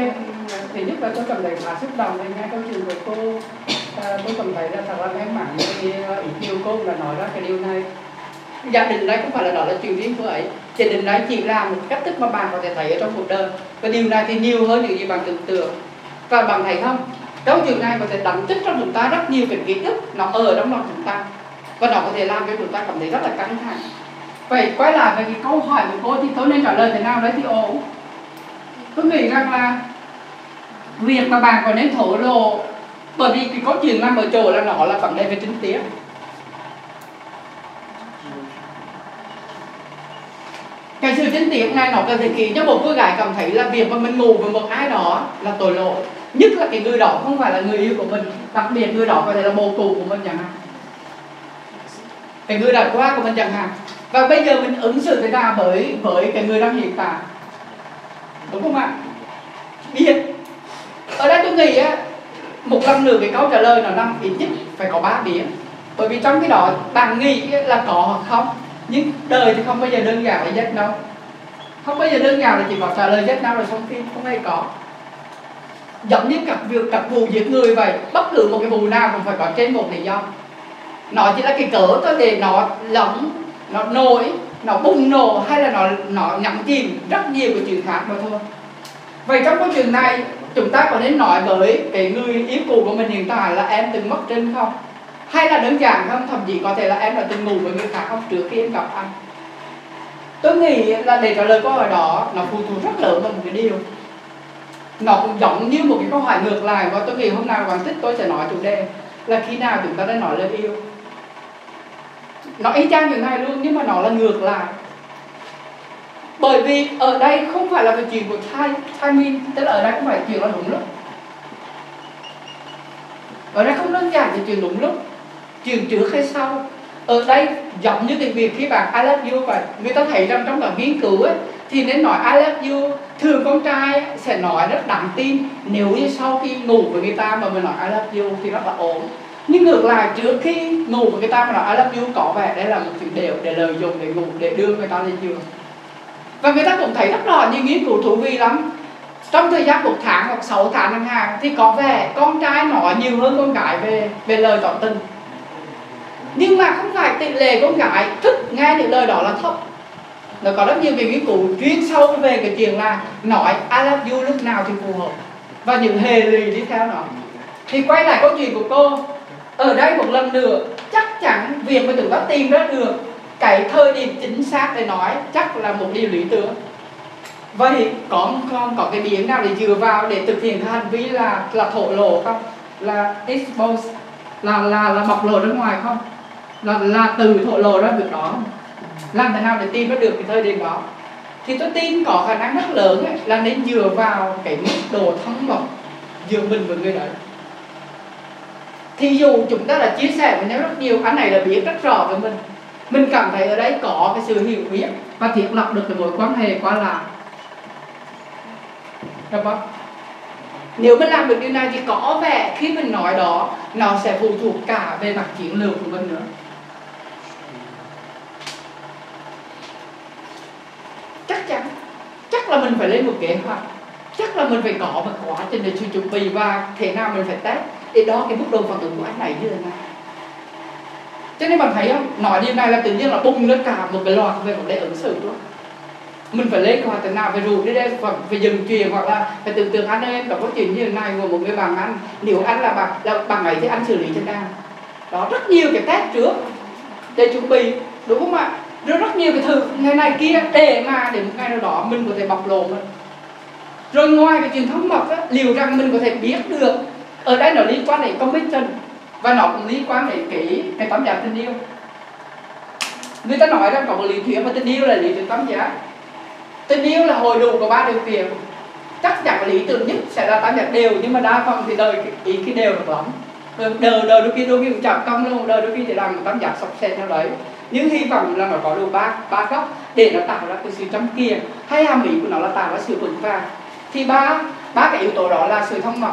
Thì nhất là tôi cảm thấy khá xúc động thì nghe câu chuyện của cô à, tôi cảm thấy là thật là may mắn vì ý nhiều cô là nói ra cái điều này. Dạ, gia đình đấy không phải là đó là chuyện riêng của ấy. Gia đình đấy chỉ là một cách thức mà bạn có thể thấy ở trong cuộc đời. Và điều này thì nhiều hơn những gì bạn tưởng tượng. Và bạn thấy không? Trong chuyện này có thể đánh thức trong chúng ta rất nhiều cái ký ức nó ở trong lòng chúng ta. Và nó có thể làm cho chúng ta cảm thấy rất là căng thẳng. Vậy, quay lại về cái câu hỏi của cô thì tôi nên trả lời thế nào đấy thì ổn? Tôi nghĩ rằng là việc mà bạn có nên thổ lộ bởi vì cái câu chuyện nằm ở chỗ là nó là vấn đề về chính tiếng cái sự chính tiết này nó cần thể khiến cho một cô gái cảm thấy là việc mà mình ngủ với một ai đó là tội lỗi. Nhất là cái người đó, không phải là người yêu của mình. Đặc biệt người đó có thể là bồ cụ của mình chẳng hạn. Cái người đã qua của mình chẳng hạn. Và bây giờ mình ứng xử thế nào với với cái người đang hiện tại? Đúng không ạ? Biết. Ở đây tôi nghĩ á, một lần nữa cái câu trả lời nó nằm ít nhất phải có ba điểm bởi vì trong cái đó bạn nghĩ là có hoặc không? Nhưng đời thì không bao giờ đơn giản là yes đâu không bao giờ đơn giản là chỉ có trả lời yes no rồi xong phim, không hay có. Giống như cặp việc cặp vụ giết người vậy, bất cứ một cái vụ nào cũng phải có trên một lý do. Nó chỉ là cái cớ thôi để nó lỏng, nó nổi, nó bùng nổ hay là nó nó nhắm chìm rất nhiều cái chuyện khác mà thôi. Vậy trong câu chuyện này, chúng ta có nên nói với cái người yêu cũ của mình hiện tại là em từng mất trên không? Hay là đơn giản không thậm chí có thể là em đã từng ngủ với người khác không trước khi em gặp anh. Tôi nghĩ là để trả lời câu hỏi đó, nó phụ thuộc rất lớn vào một cái điều. Nó cũng giống như một cái câu hỏi ngược lại và tôi nghĩ hôm nào bạn thích tôi sẽ nói chủ đề là khi nào chúng ta đã nói lời yêu. Nó y chang như này luôn, nhưng mà nó là ngược lại. Bởi vì ở đây không phải là cái chuyện của timing tức là ở đây không phải chuyện là đúng lúc. Ở đây không đơn giản là chuyện đúng lúc chuyện trước hay sau? Ở đây giống như cái việc khi bạn I love you và người ta thấy rằng trong cả nghiên cứu ấy, thì nên nói I love you. Thường con trai sẽ nói rất đáng tin nếu như sau khi ngủ với người ta mà mình nói I love you thì rất là ổn. Nhưng ngược lại trước khi ngủ với người ta mà nói I love you có vẻ đây là một chuyện đều để lợi dụng để ngủ để đưa người ta lên giường. Và người ta cũng thấy rất là những nghiên cứu thú vị lắm. Trong thời gian một tháng hoặc 6 tháng hàng hạn thì có vẻ con trai nói nhiều hơn con gái về về lời tỏ tình nhưng mà không phải tỷ lệ con gái thích nghe những lời đó là thấp nó có rất nhiều cái nghiên cứu chuyên sâu về cái chuyện là nói I love you lúc nào thì phù hợp và những hệ lụy đi theo nó. Thì quay lại câu chuyện của cô. Ở đây một lần nữa, chắc chắn việc mà chúng ta tìm ra được cái thời điểm chính xác để nói chắc là một điều lý tưởng. Vậy có không có cái biến nào để dựa vào để thực hiện cái hành vi là là thổ lộ không? Là expose là là là bộc lộ ra ngoài không? Là là từ thổ lộ ra việc đó. Làm thế nào để tìm ra được cái thời điểm đó? Thì tôi tin có khả năng rất lớn ấy, là nên dựa vào cái mức độ thân mật giữa mình với người đấy thì dù chúng ta đã chia sẻ với nhau rất nhiều anh này là biết rất rõ với mình. Mình cảm thấy ở đây có cái sự hiểu biết và thiết lập được cái mối quan hệ qua là được không? Nếu mình làm được điều này thì có vẻ khi mình nói đó nó sẽ phụ thuộc cả về mặt chiến lược của mình nữa chắc chắn chắc là mình phải lên một kế hoạch. Chắc là mình phải có một quá trình để sự chuẩn bị và thế nào mình phải test. Để đó, cái mức độ phản ứng của anh này như thế nào. Cho nên bạn thấy không? Nói điều này là tự nhiên là bung lên cả một cái loạt về vấn đề ứng xử luôn. Mình phải lấy hỏi thế nào, phải rủ đi đây hoặc phải dừng chuyện, hoặc là phải tưởng tượng anh ơi em có chuyện như thế này của một người bạn anh. Nếu anh là bạn là bạn ấy thì anh xử lý thế nào? Đó, rất nhiều cái test trước để chuẩn bị, đúng không ạ? Rất rất nhiều cái thứ ngày này kia để mà để một ngày nào đó mình có thể bộc lộ mình rồi ngoài cái truyền thống mật á, liệu rằng mình có thể biết được ở đây nó liên quan đến commitment và nó cũng liên quan đến cái cái tấm giá tình yêu. Người ta nói rằng có một lý thuyết mà tình yêu là lý thuyết tấm giá tình yêu là hồi đủ của ba điều kiện. Chắc chắn lý tưởng nhất sẽ là tấm giá đều nhưng mà đa phần thì đời ý cái đều được lắm đời đời đôi khi đôi khi cũng chẳng công luôn đời đôi khi thì làm một tấm giá sọc xe theo đấy nhưng hy vọng là nó có đủ ba ba góc để nó tạo ra cái sự chấm kia hay hàm ý của nó là tạo ra sự vững vàng. Thì ba ba cái yếu tố đó là sự thông mật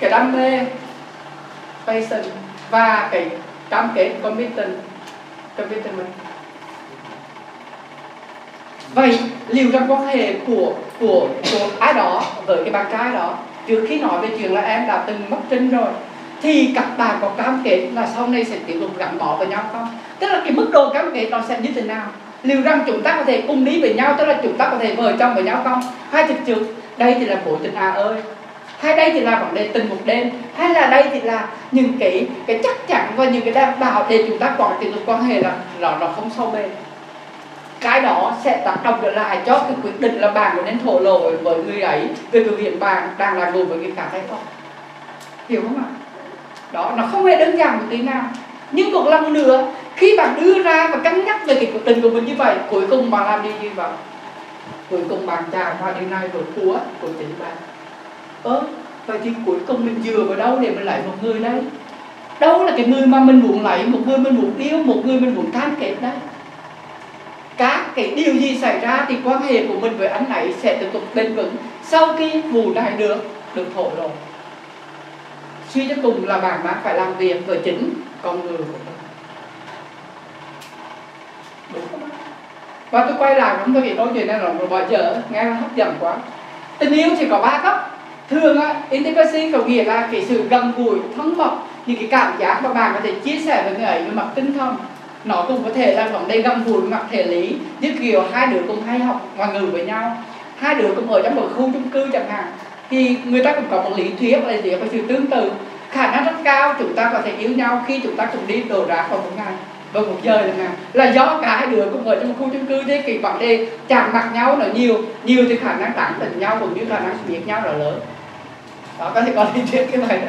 cái đam mê, passion và cái cam kết, commitment commitment. Vậy, liệu rằng quan hệ của của của ai đó với cái bạn trai đó, trước khi nói về chuyện là em đã từng mất trinh rồi thì các bạn có cam kết là sau này sẽ tiếp tục gắn bó với nhau không? Tức là cái mức độ cam kết nó sẽ như thế nào? Liệu rằng chúng ta có thể cùng đi với nhau, tức là chúng ta có thể vợ chồng với nhau không? Hay thực sự đây thì là mối tình à ơi? Hay đây thì là vấn đề tình một đêm? Hay là đây thì là những cái cái chắc chắn và những cái đảm bảo để chúng ta có tiếp tục quan hệ là nó nó không sâu bền? Cái đó sẽ tác động trở lại cho cái quyết định là bạn có nên thổ lộ với người ấy, về việc hiện bạn đang là người với người khác hay không? Hiểu không ạ? Đó, nó không hề đơn giản một tí nào. Nhưng một lần nữa khi bạn đưa ra và cân nhắc về cái cuộc tình của mình như vậy, cuối cùng bạn làm đi như vậy? Cuối cùng bạn chạm vào điều này rồi của của chính bạn. Ơ, vậy thì cuối cùng mình dựa vào đâu để mình lấy một người đây? Đâu là cái người mà mình muốn lấy, một người mình muốn yêu, một người mình muốn cam kết đấy các cái điều gì xảy ra thì quan hệ của mình với anh ấy sẽ tiếp tục bền vững sau khi vụ này được được thổ lộ suy cho cùng là bạn đã phải làm việc với chính con người của mình. Đúng không và tôi quay lại cũng tôi nghĩ câu chuyện này là một bỏ giờ nghe nó hấp dẫn quá. Tình yêu chỉ có ba cấp. Thường á, intimacy có nghĩa là cái sự gần gũi, thân mật, những cái cảm giác mà bạn có thể chia sẻ với người ấy về mặt tinh thần. Nó cũng có thể là vấn đề gần gũi mặt thể lý. Như kiểu hai đứa cùng hay học, ngoại ngữ với nhau. Hai đứa cùng ở trong một khu chung cư chẳng hạn. Thì người ta cũng có một lý thuyết là gì có sự tương tự khả năng rất cao chúng ta có thể yêu nhau khi chúng ta cùng đi đổ rác vào một ngày vào một giờ chẳng hạn. Là do cả hai đứa cùng ở trong khu chung cư thế kỳ vấn đề chạm mặt nhau nó nhiều nhiều thì khả năng tán tỉnh nhau cũng như khả năng biết nhau là lớn. Đó có thể có lý thuyết cái này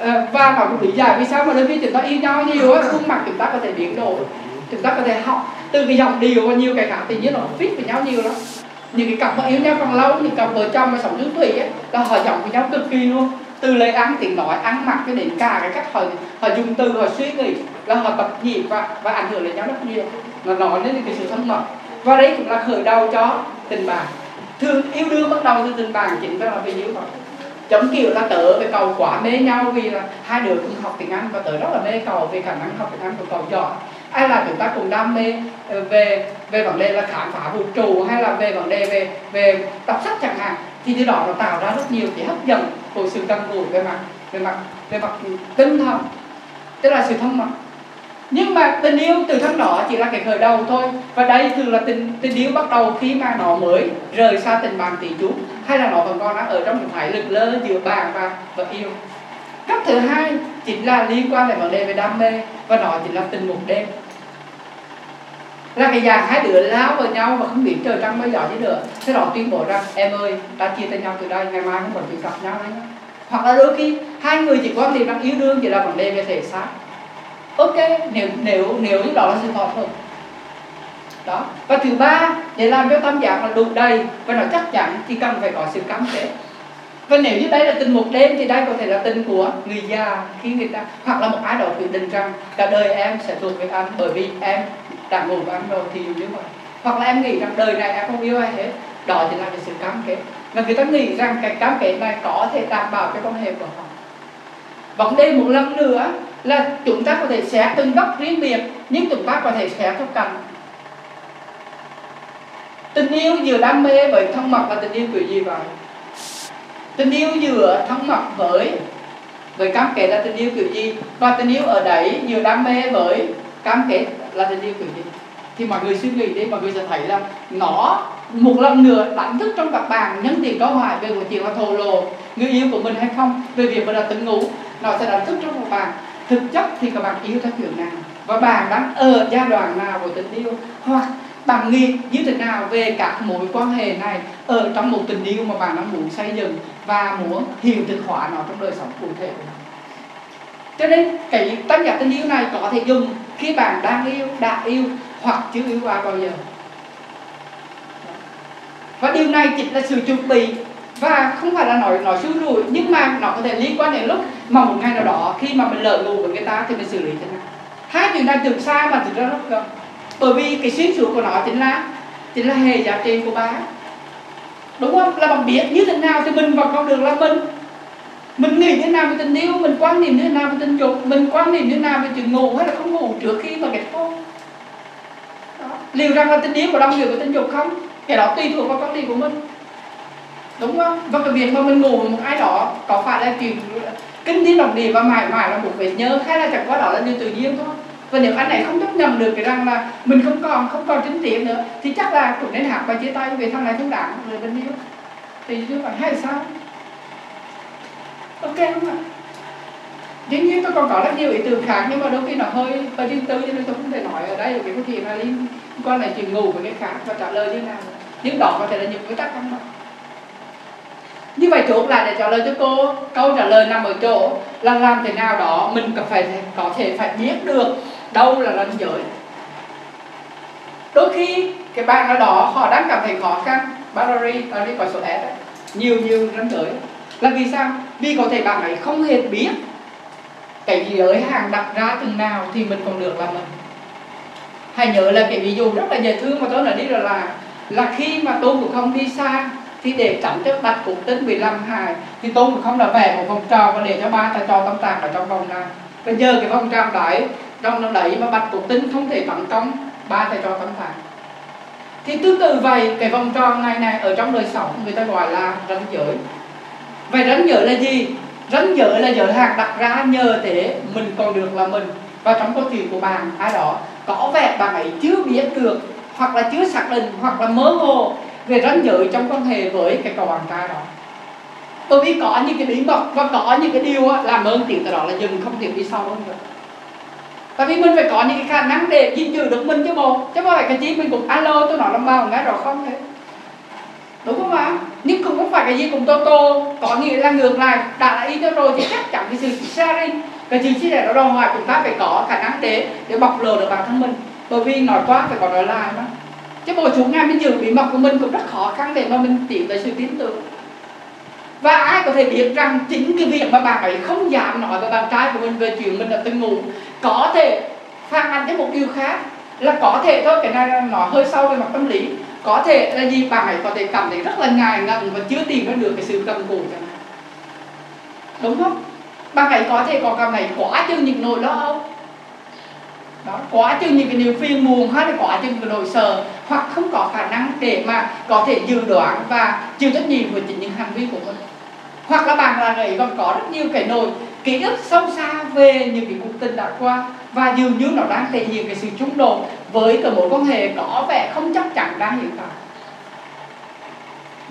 à, và nó cũng lý giải vì sao mà đôi khi chúng ta yêu nhau nhiều á khuôn mặt chúng ta có thể biến đổi chúng ta có thể học từ cái dòng điều và nhiều cái khác tự nhiên nó fit với nhau nhiều lắm. Những cái cặp mà yêu nhau càng lâu những cặp vợ chồng mà sống chung thủy ấy là họ giọng với nhau cực kỳ luôn từ lời ăn tiếng nói, ăn mặc cho đến cả cái cách họ họ dùng từ, họ suy nghĩ là họ tập nhịp và và ảnh hưởng đến nhau rất nhiều. Nó nói đến cái sự thân mật. Và đấy cũng là khởi đầu cho tình bạn. Thương, yêu đương bắt đầu từ tình bạn chính là vì yêu thôi giống kiểu là tớ về cầu quá mê nhau vì là hai đứa cùng học tiếng Anh và tớ rất là mê cầu về khả năng học tiếng Anh của cầu giỏi. Hay là chúng ta cùng đam mê ờ, về về vấn đề là khám phá vũ trụ hay là về vấn đề về về đọc sách chẳng hạn thì điều đó nó tạo ra rất nhiều cái hấp dẫn của sự gần gũi về mặt về mặt về mặt tinh thần, tức là sự thân mật. Nhưng mà tình yêu từ thân đó chỉ là cái khởi đầu thôi, và đây thường là tình tình yêu bắt đầu khi mà nó mới rời xa tình bạn tỷ chú hay là nó vẫn còn đang ở trong một thái lực lơ giữa bạn và và yêu. Cách thứ hai chính là liên quan đến vấn đề về đam mê, và nó chính là tình một đêm là cái dạng hai đứa lao vào nhau mà không biết trời trăng bao giờ chứ nữa. Thế đó tuyên bố rằng, em ơi, ta chia tay nhau từ đây, ngày mai không còn bị gặp nhau nữa hoặc là đôi khi, hai người chỉ quan niệm đang yêu đương chỉ là vấn đề về thể xác. Ok, nếu nếu nếu như đó là sự thỏa thuận đó. Và thứ ba, để làm cho tâm giác là đủ đầy, và nó chắc chắn, thì cần phải có sự cam kết. Và nếu như đây là tình một đêm, thì đây có thể là tình của người già khi người ta, hoặc là một ai đó quyết định rằng cả đời em sẽ thuộc về anh bởi vì em đã ngủ với anh rồi thì như vậy. Hoặc là em nghĩ rằng đời này em không yêu ai hết. Đó chỉ là cái sự cam kết. Và người ta nghĩ rằng cái cam kết này có thể đảm bảo cái quan hệ của họ. Vấn đề một lần nữa là chúng ta có thể xé từng góc riêng biệt, nhưng chúng ta có thể xé theo cành tình yêu vừa đam mê với thân mật là tình yêu kiểu gì vậy? Tình yêu vừa thân mật với với cam kết là tình yêu kiểu gì? Và tình yêu ở đấy vừa đam mê với cam kết là tình yêu kiểu gì thì mọi người suy nghĩ đi, mọi người sẽ thấy là nó một lần nữa đánh thức trong các bạn nhân tiền câu hỏi về một chuyện là thổ lộ, người yêu của mình hay không, về việc mình là tỉnh ngủ, nó sẽ đánh thức trong các bạn. Thực chất thì các bạn yêu theo kiểu nào? Và bạn đang ở giai đoạn nào của tình yêu? Hoặc bạn nghĩ như thế nào về các mối quan hệ này ở trong một tình yêu mà bạn đang muốn xây dựng và muốn hiện thực hóa nó trong đời sống cụ thể của bạn? Cho nên cái tác giả tình yêu này có thể dùng khi bạn đang yêu, đã yêu hoặc chưa yêu ai bao giờ. Và điều này chính là sự chuẩn bị và không phải là nói nói xui rủi, nhưng mà nó có thể liên quan đến lúc mà một ngày nào đó khi mà mình lỡ ngủ với người ta thì mình xử lý thế nào. Hai chuyện này từ xa mà thực ra rất gần bởi vì cái xuyên suốt của nó chính là chính là hệ giá trị của bạn đúng không? Là bạn biết như thế nào thì mình vào con đường là mình mình nghĩ thế nào về tình yêu, mình quan niệm như thế nào về tình dục, mình quan niệm như thế nào về chuyện ngủ hay là không ngủ trước khi mà kết hôn? Liệu rằng là tình yêu có đồng nghĩa với tình dục không? Cái đó tùy thuộc vào quan điểm của mình. Đúng không? Và cái việc mà mình ngủ với một ai đó có phải là chuyện kinh thiên động địa và mãi mãi là một vết nhớ hay là chẳng qua đó là điều tự nhiên thôi? Và nếu anh này không chấp nhận được cái rằng là mình không còn không còn chính tiệm nữa, thì chắc là cũng nên học và chia tay về thằng này không đáng, người bên yêu. Thì như vậy hay sao? Ok không ạ dĩ nhiên tôi còn có rất nhiều ý tưởng khác, nhưng mà đôi khi nó hơi hơi riêng tư cho nên tôi không thể nói ở đây cái gì. chuyện là liên quan lại chuyện ngủ với cái khác và trả lời như nào nhưng đó có thể là những cái tác không ạ như vậy chốt lại để trả lời cho cô, câu trả lời nằm ở chỗ là làm thế nào đó mình cần phải, có thể phải biết được đâu là ranh giới đôi khi cái bạn ở đó họ đang cảm thấy khó khăn Valerie ở đây có số S đấy. nhiều nhiều ranh giới là vì sao? Vì có thể bạn ấy không hề biết cái giới hạn đặt ra từng nào thì mình còn được là mình. Hãy nhớ là cái ví dụ rất là dễ thương mà tôi đã đi rồi là là khi mà tôi cũng không đi xa thì để tránh cho bạch cuộc tính bị làm hại thì tôi cũng không là vẽ một vòng tròn và để cho ba ta cho tâm tạng ở trong vòng này. Bây giờ cái vòng tròn đấy, trong nó đấy mà bạch cuộc tính không thể tấn công, ba ta cho tâm tạng thì tương tự vậy, cái vòng tròn này này ở trong đời sống người ta gọi là ranh giới vậy rắn giới là gì? Rắn giới là giới hạn đặt ra nhờ thế mình còn được là mình. Và trong câu chuyện của bạn, ai đó có vẻ bạn ấy chưa biết được, hoặc là chưa xác định, hoặc là mơ hồ về ranh giới trong quan hệ với cái cậu bạn trai đó. Bởi vì có những cái bí mật và có những cái điều làm ơn tiền từ đó là dừng không tiền đi sau hơn nữa tại vì mình phải có những cái khả năng để gìn giữ được mình chứ bộ. Chứ không phải cái chi mình cũng alo tôi nói làm bao nghe rồi không thế? Đúng không ạ? Nhưng cũng không phải cái gì cũng tô tô. Có nghĩa là ngược lại, đã là ý cho rồi thì chắc chắn cái sự sharing cái sự chia sẻ đó đòi hỏi chúng ta phải có khả năng để để bộc lộ được bản thân mình. Bởi vì nói quá phải có nói lại mà. Chứ bộ chúng ngay bên giữ bí mật của mình cũng rất khó khăn để mà mình tìm tới sự tin tưởng. Và ai có thể biết rằng chính cái việc mà bạn ấy không dám nói với bạn trai của mình về chuyện mình đã từng ngủ, có thể phản ánh đến một điều khác là có thể thôi, cái này là nó hơi sâu về mặt tâm lý có thể là gì bạn ấy có thể cảm thấy rất là ngại ngần và chưa tìm ra được cái sự cầm cổ chẳng hạn. Đúng không? Bạn ấy có thể có cảm thấy quá chừng những nỗi lo âu. Đó, quá chừng những cái điều phiền muộn hay là quá chừng cái nỗi sợ, hoặc không có khả năng để mà có thể dự đoán và chịu trách nhiệm với chính những hành vi của mình. Hoặc là bạn là ấy còn có rất nhiều cái nỗi ký ức sâu xa về những cái cuộc tình đã qua và dường như nó đang thể hiện cái sự trúng đột với cái mối quan hệ có vẻ không chắc chắn đang hiện tại.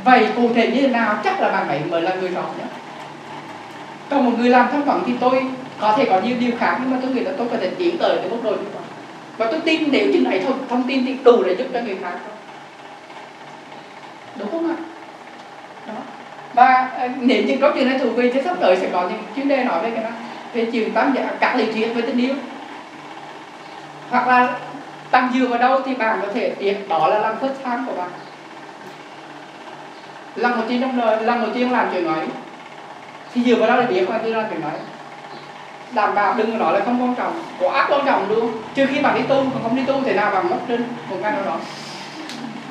Vậy cụ thể như thế nào? Chắc là bạn ấy mới là người rõ nhất. Còn một người làm tham vấn thì tôi có thể có nhiều điều khác, nhưng mà tôi nghĩ là tôi có thể tiến tới cái mức độ như vậy. Và tôi tin nếu chừng này thôi, thông tin thì đủ để giúp cho người khác. Thôi đúng không ạ? Đó. Và ờ, nếu những câu chuyện này thú vị thì sắp tới sẽ có những chuyên đề nói về cái đó. Về chuyện tam giác, các lý thuyết về tình yêu. Hoặc là tăng dựa vào đâu thì bạn có thể biết đó là làm first time của bạn. Lần đầu tiên trong đời lần đầu tiên làm chuyện ấy thì dựa vào đó để biết là tôi làm chuyện ấy? Đảm bảo đừng nói là không quan trọng quá quan trọng luôn. Trừ khi bạn đi tu còn không đi tu thì nào bạn mất trên một ngày nào đó.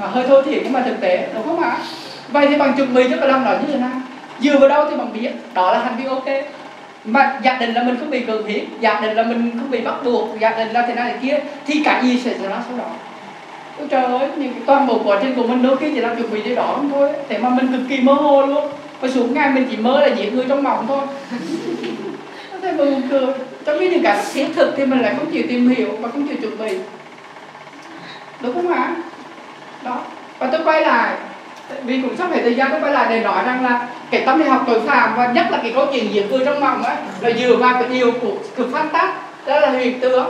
À, hơi thô thiển nhưng mà thực tế đúng không ạ? Vậy thì bằng chuẩn bị cho cái lần đó như thế nào? Dựa vào đâu thì bằng biết đó là hành vi ok mà gia đình là mình không bị cường hiếp gia đình là mình không bị bắt buộc gia đình là thế này thế kia thì cả gì sẽ xảy ra sau đó. Ôi trời ơi, những cái toàn bộ quá trình của mình đôi khi chỉ là chuẩn bị để đó không thôi Thế mà mình cực kỳ mơ hồ luôn. Và xuống ngày mình chỉ mơ là giết người trong mộng thôi. Thế mà buồn cười. Trong khi những cái thiết thực thì mình lại không chịu tìm hiểu và không chịu chuẩn bị. Đúng không ạ? Đó. Và tôi quay lại vì cũng sắp hết thời gian tôi phải là để nói rằng là cái tâm lý học tội phạm và nhất là cái câu chuyện giết người trong mộng á là dựa vào cái điều của cực phát tác, đó là huyền tượng.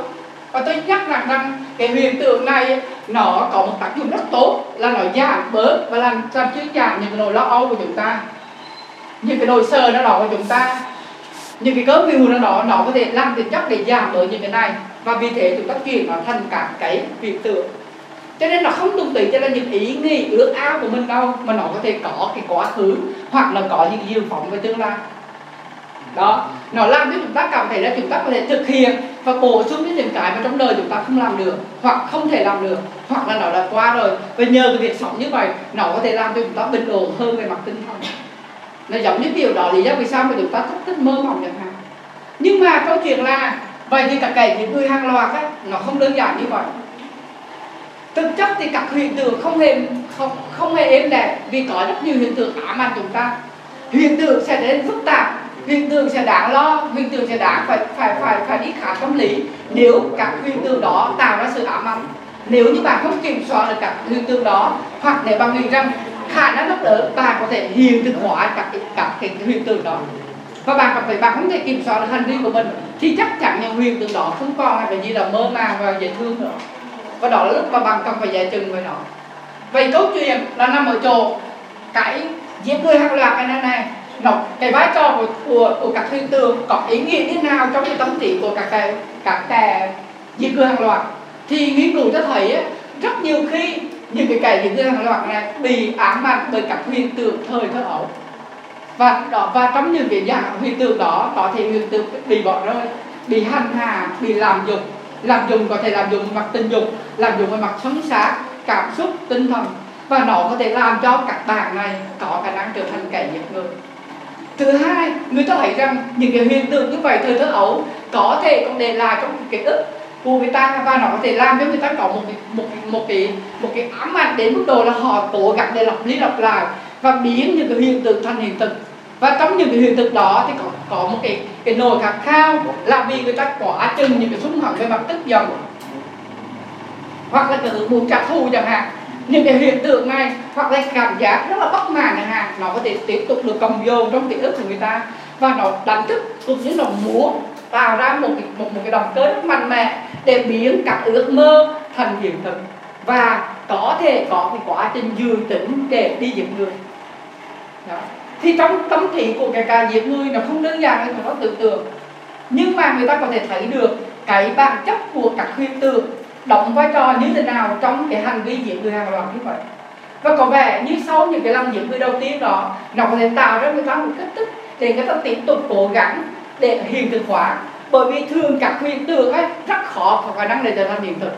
Và tôi nhắc rằng rằng cái huyền tượng này, nó có một tác dụng rất tốt là nó giảm bớt và làm làm chuyên giảm những cái nỗi lo âu của chúng ta. Những cái nỗi sợ nó đó của chúng ta. Những cái cớ view nó đó, nó có thể làm tính chất để giảm bớt những cái này. Và vì thế chúng ta chuyển nó thành cả cái hiện tượng cho nên nó không đúng tùy cho nên những ý nghĩ, ước ao của mình đâu. Mà nó có thể có cái quá khứ, hoặc là có những dự phóng về tương lai. Đó. Nó làm cho chúng ta cảm thấy là chúng ta có thể thực hiện và bổ sung những cái mà trong đời chúng ta không làm được, hoặc không thể làm được, hoặc là nó đã qua rồi. Và nhờ cái việc sống như vậy, nó có thể làm cho chúng ta bình ổn hơn về mặt tinh thần. Nó giống như điều đó, lý do vì sao mà chúng ta thích thích mơ mộng chẳng hạn. Nhưng mà câu chuyện là, vậy thì cả kể những người hàng loạt á, nó không đơn giản như vậy thực chất thì các hiện tượng không hề, không không hề êm đẹp vì có rất nhiều hiện tượng ám ảnh chúng ta. Hiện tượng sẽ đến phức tạp, hiện tượng sẽ đáng lo, hiện tượng sẽ đáng phải phải phải phải đi khám tâm lý nếu các hiện tượng đó tạo ra sự ám ảnh. Nếu như bạn không kiểm soát được các hiện tượng đó, hoặc nếu bạn nghĩ rằng khả năng rất lớn, bạn có thể hiện thực hóa các các cái hiện tượng đó. Và bạn cảm thấy bạn không thể kiểm soát được hành vi của mình, thì chắc chắn những hiện tượng đó không còn là cái gì là mơ màng và dễ thương nữa và đó là lúc mà bạn cần phải giải chừng với nó vậy câu chuyện là nằm ở chỗ cái giết người hàng loạt cái này này nó cái vai trò của, của, của các hiện tượng có ý nghĩa như nào trong cái tâm trí của các cái các cái giết người hàng loạt. Thì nghiên cứu cho thấy ấy, rất nhiều khi những cái kẻ giết người hàng loạt này bị ám ảnh bởi các hiện tượng thời thơ ấu. Và đó và trong những cái dạng hiện tượng đó có thể hiện tượng bị bỏ rơi bị hành hạ bị làm dục làm dùng có thể làm dùng về mặt tình dục, làm dùng về mặt sống xác cảm xúc, tinh thần. Và nó có thể làm cho các bạn này có khả năng trở thành kẻ giết người. Thứ hai, người ta thấy rằng những cái hiện tượng như vậy thời thơ ấu có thể còn để lại trong ký ức của người ta và nó có thể làm cho người ta có một cái một cái một cái một cái ám ảnh đến mức độ là họ cố gắng để lặp đi lặp lại và biến những cái hiện tượng thành hiện thực và trong những cái hiện thực đó thì có có một cái cái nồi khát khao là vì người ta quá chừng những cái xung hẳn về mặt tức giận. Hoặc là cái muốn trả thù chẳng hạn. Những cái hiện tượng này hoặc là cảm giác rất là bất mãn chẳng hạn nó có thể tiếp tục được cầm dồn trong ký ức của người ta. Và nó đánh thức cũng như nó muốn tạo ra một cái, một, một cái động cơ rất mạnh mẽ để biến các ước mơ thành hiện thực. Và có thể có cái quá trình dự tính để đi dựng người. Đó thì trong tâm trí của cái cả giết người nó không đơn giản như nó tưởng tượng. Nhưng mà người ta có thể thấy được cái bản chất của các hiện tượng đóng vai trò như thế nào trong cái hành vi giết người hàng loạt như vậy. Và có vẻ như sau những cái lần diễn người đầu tiên đó, nó có thể tạo ra người ta một kích thích để người ta tiếp tục cố gắng để hiện thực hóa. Bởi vì thường các hiện tượng ấy rất khó có khả năng để trở thành hiện thực.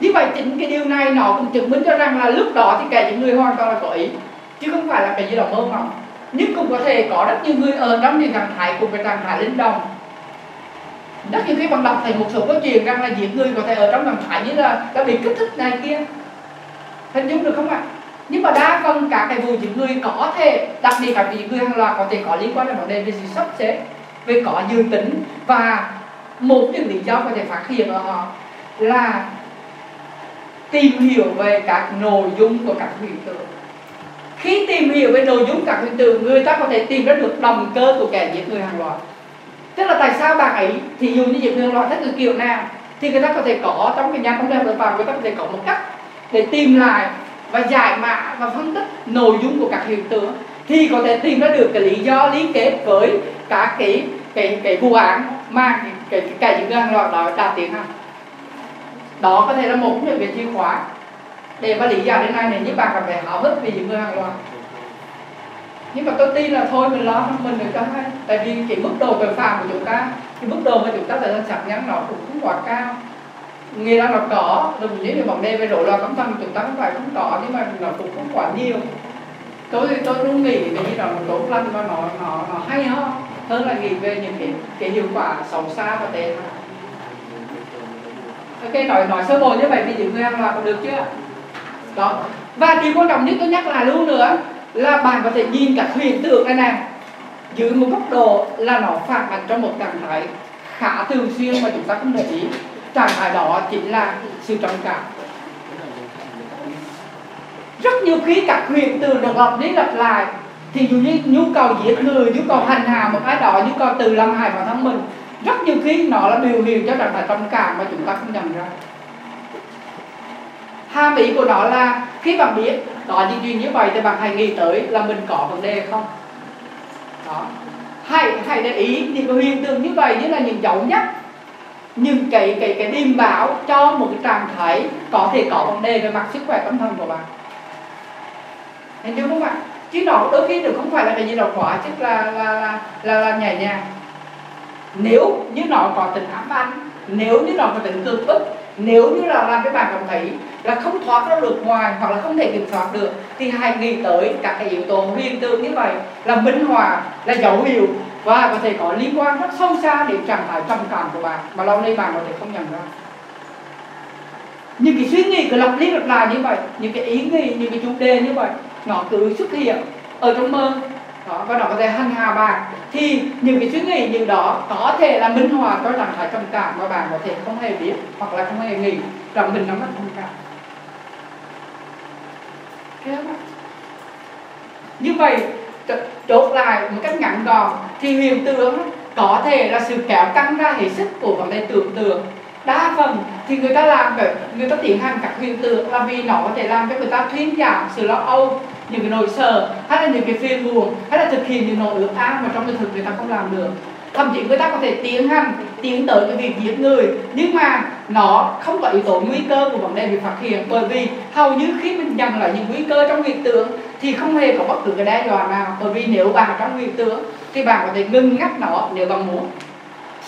Như vậy chính cái điều này nó cũng chứng minh cho rằng là lúc đó thì kẻ những người hoàn toàn là có ý chứ không phải là cái gì đó mơ mộng. Nhưng cũng có thể có rất nhiều người ở trong những trạng thái cùng với trạng thái linh đồng rất nhiều khi bạn đọc thấy một số câu chuyện rằng là những người có thể ở trong trạng thái như là đã bị kích thích này kia. Hình dung được không ạ? Nhưng mà đa phần cả cái vụ những người có thể, đặc biệt là những người hàng loạt có thể có liên quan đến vấn đề về sự sắp xếp, về có dự tính và một những lý do có thể phát hiện ở họ là tìm hiểu về các nội dung của các hiện tượng khi tìm hiểu về nội dung các hiện tượng người ta có thể tìm ra được động cơ của kẻ giết người hàng loạt. Tức là tại sao bạn ấy thì dù như giết người hàng loạt theo kiểu nào thì người ta có thể có trong cái nhà không đem tội phạm người ta có thể có một cách để tìm lại và giải mã và phân tích nội dung của các hiện tượng thì có thể tìm ra được cái lý do lý kết với các cái cái cái vụ án mà cái cái, cái, cái những hàng loạt đó đã tiến hành. Đó có thể là một trong những cái chìa khóa để mà lý giải đến nay này những bạn cảm thấy háo hức vì những người hàng loạt. Nhưng mà tôi tin là thôi, mình lo cho mình được cho hay. Tại vì cái mức độ tội phạm của chúng ta, cái mức độ mà chúng ta thể chặt nhắn nó cũng không quá cao. Nghĩa là nó có đừng những cái vấn đề về rối loạn tâm thần chúng ta không phải không có, nhưng mà nó cũng không quá nhiều. Tôi thì tôi luôn nghĩ về như là một tốt lành và nó nó nó hay hơn hơn là nghĩ về những cái cái hiệu quả xấu xa và tệ ok, nói nói sơ bộ như vậy thì những người ăn là được chưa? Đó. Và điều quan trọng nhất tôi nhắc lại luôn nữa là bạn có thể nhìn các hiện tượng này nè. Dưới một góc độ là nó phản ảnh trong một trạng thái khá thường xuyên mà chúng ta không để ý. Trạng thái đó chính là sự trầm cảm. Rất nhiều khi các hiện tượng được lặp đi lặp lại thì dù như nhu cầu giết người, nhu cầu hành hạ một ai đó, nhu cầu từ làm hại bản thân mình, rất nhiều khi nó là biểu hiện cho trạng thái trầm cảm mà chúng ta không nhận ra hàm ý của nó là khi bạn biết có những chuyện như vậy thì bạn hãy nghĩ tới là mình có vấn đề không? Đó. Hãy hãy để ý những hiện tượng như vậy như là những dấu nhắc những cái cái cái điềm báo cho một cái trạng thái có thể có vấn đề về mặt sức khỏe tâm thần của bạn. Hiểu chưa không ạ? Chứ nó đôi khi được không phải là cái gì đó quá chứ là là là, là, là nhẹ nhàng. Nếu như nó có tình ám ảnh Nếu như nó có tình cương bức Nếu như là làm cái bạn cảm thấy là không thoát ra được ngoài hoặc là không thể kiểm soát được thì hãy nghĩ tới các cái yếu tố hiện tượng như vậy. Là minh họa là dấu hiệu và có thể có liên quan rất sâu xa đến trạng thái trầm cảm của bạn. Mà lâu nay bạn có thể không nhận ra. Những cái suy nghĩ cứ lặp đi lặp lại như vậy những cái ý nghĩ những cái chủ đề như vậy nó cứ xuất hiện ở trong mơ. Đó, và nó có thể hành hà bạn. Thì những cái suy nghĩ như đó có thể là minh họa cho trạng thái trầm cảm mà bạn có thể không hề biết hoặc là không hề nghĩ rằng mình nó bắt trầm cảm như vậy chốt lại một cách ngắn gọn thì hiện tượng có thể là sự kéo căng ra hệ sức của vấn đề tưởng tượng. Đa phần thì người ta làm vậy người ta tiến hành các hiện tượng là vì nó có thể làm cho người ta thuyên giảm sự lo âu, những cái nỗi sợ, hay là những cái phiền buồn hay là thực hiện những nỗi ước ao mà trong đời thực người ta không làm được thậm chí người ta có thể tiến hành, tiến tới cái việc giết người. Nhưng mà nó không có yếu tố nguy cơ của vấn đề bị phát hiện. Bởi vì hầu như khi mình nhận lại những nguy cơ trong hiện tượng thì không hề có bất cứ cái đe dọa nào. Bởi vì nếu bạn trong hiện tượng thì bạn có thể ngừng ngắt nó nếu bạn muốn.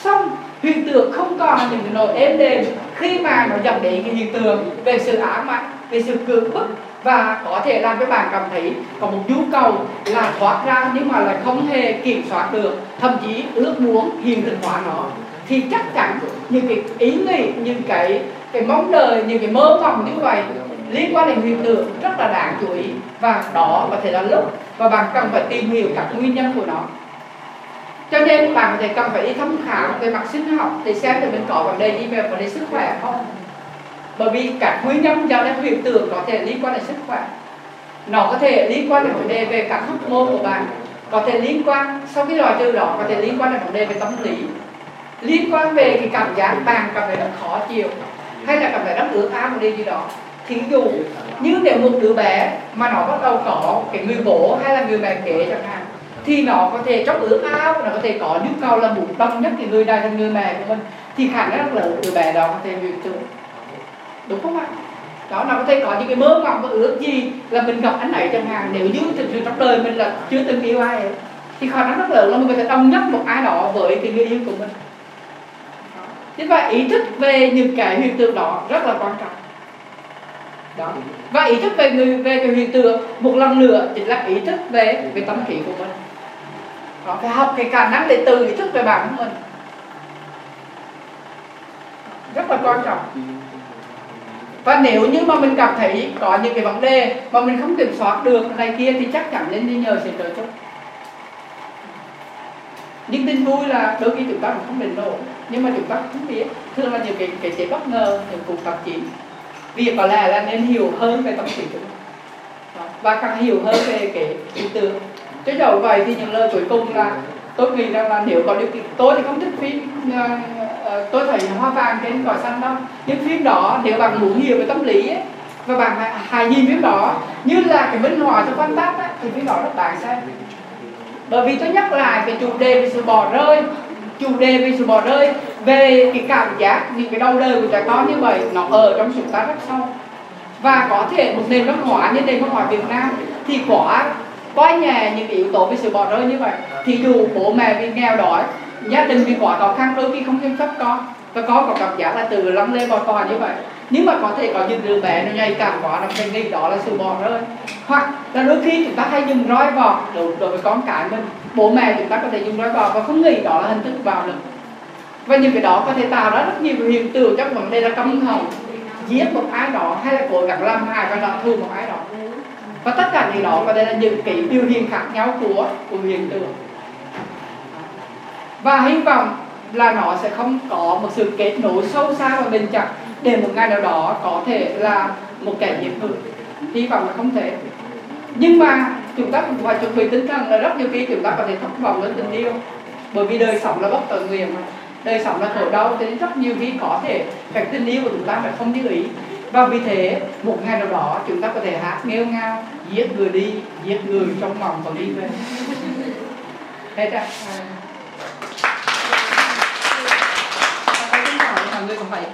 Xong, hiện tượng không còn là những cái nỗi êm đềm khi mà nó dẫn đến cái hiện tượng về sự ám ảnh, về sự cưỡng bức và có thể làm cho bạn cảm thấy có một nhu cầu là thoát ra nhưng mà lại không hề kiểm soát được, thậm chí ước muốn hiện thực hóa nó. Thì chắc chắn những cái ý nghĩ, những cái cái mong đợi, những cái mơ mộng như vậy liên quan đến hiện tượng rất là đáng chú ý. Và đó có thể là lúc và bạn cần phải tìm hiểu các nguyên nhân của nó. Cho nên bạn có thể cần phải đi thăm khám về mặt sinh học để xem thì mình có vấn đề gì về vấn đề sức khỏe không? Bởi vì các nguyên nhân dẫn đến hiện tượng có thể liên quan đến sức khỏe. Nó có thể liên quan đến vấn đề về các hormone của bạn. Có thể liên quan, sau khi loại trừ đó, có thể liên quan đến vấn đề về tâm lý. Liên quan về cái cảm giác bạn cảm thấy rất khó chịu, hay là cảm thấy rất ước ao một điều gì đó. Thí dụ như nếu một đứa bé mà nó bắt đầu có cái người bố hay là người mẹ kế chẳng hạn, thì nó có thể trong ước ao, nó có thể có nhu cầu là muốn đông nhất cái người đàn thành người mẹ của mình, thì khả năng là lớn đứa bé đó có thể bị chứng đúng không ạ? Đó nó có thể có những cái mơ mộng và ước gì là mình gặp anh ấy chẳng hạn. Nếu như thực sự trong đời mình là chưa từng yêu ai ấy, thì khả năng rất lớn là mình có thể đồng nhất một ai đó với cái người yêu của mình. Thế và ý thức về những cái hiện tượng đó rất là quan trọng. Đó. Và ý thức về người về cái hiện tượng một lần nữa chính là ý thức về về tâm trí của mình. Đó, phải học cái khả năng để tự ý thức về bản thân mình. Rất là quan trọng và nếu như mà mình cảm thấy có những cái vấn đề mà mình không kiểm soát được này kia thì chắc chắn nên đi nhờ sự trợ giúp nhưng tin vui là đôi khi chúng ta cũng không định nổi nhưng mà chúng ta cũng biết. Thường là những cái cái chế bất ngờ những cuộc tập chỉ việc có lẽ là nên hiểu hơn về tâm trí của mình và càng hiểu hơn về cái ý tưởng. Chứ dầu vậy thì những lời cuối cùng là tôi nghĩ rằng là nếu có điều kiện tôi thì không thích phim uh, Ờ, tôi thấy hoa vàng trên cỏ xanh đâu những phim đó nếu bạn muốn hiểu về tâm lý ấy, và bạn hãy, nhìn phim đó như là cái minh họa cho quan tác ấy, thì phim đó rất đáng xem. Bởi vì tôi nhắc lại cái chủ đề về sự bỏ rơi chủ đề về sự bỏ rơi về cái cảm giác những cái đau đời của trẻ con như vậy nó ở trong chúng ta rất sâu. Và có thể một nền văn hóa như nền văn hóa Việt Nam thì quá coi nhẹ những yếu tố về sự bỏ rơi như vậy. Thì dù bố mẹ vì nghèo đói gia đình vì quá khó khăn đôi khi không chăm sóc con và con có cảm giác là từ lắng lên bò cò như vậy. Nhưng mà có thể có những đứa bé nó nhạy cảm quá nó phải nghĩ đó là sự bỏ rơi. Hoặc là đôi khi chúng ta hay dùng roi vọt đối, đối với con cái mình. Bố mẹ chúng ta có thể dùng roi vọt và không nghĩ đó là hình thức bạo lực. Và những cái đó có thể tạo ra rất nhiều hiện tượng trong vấn đề là căm hận giết một ai đó hay là cố gắng làm hại và làm thương một ai đó. Và tất cả những đó có thể là những cái biểu hiện khác nhau của của hiện tượng và hy vọng là nó sẽ không có một sự kết nối sâu xa và bền chặt để một ngày nào đó có thể là một kẻ nhiễm người hy vọng là không thể. Nhưng mà chúng ta cũng phải chuẩn bị tinh thần là rất nhiều khi chúng ta có thể thất vọng đến tình yêu. Bởi vì đời sống là bất tận nguyện mà. Đời sống là khổ đau, cho nên rất nhiều khi có thể cái tình yêu của chúng ta phải không như ý. Và vì thế, một ngày nào đó chúng ta có thể hát nghêu ngao, giết người đi, giết người trong vòng còn đi về. Hết ra mọi người còn phải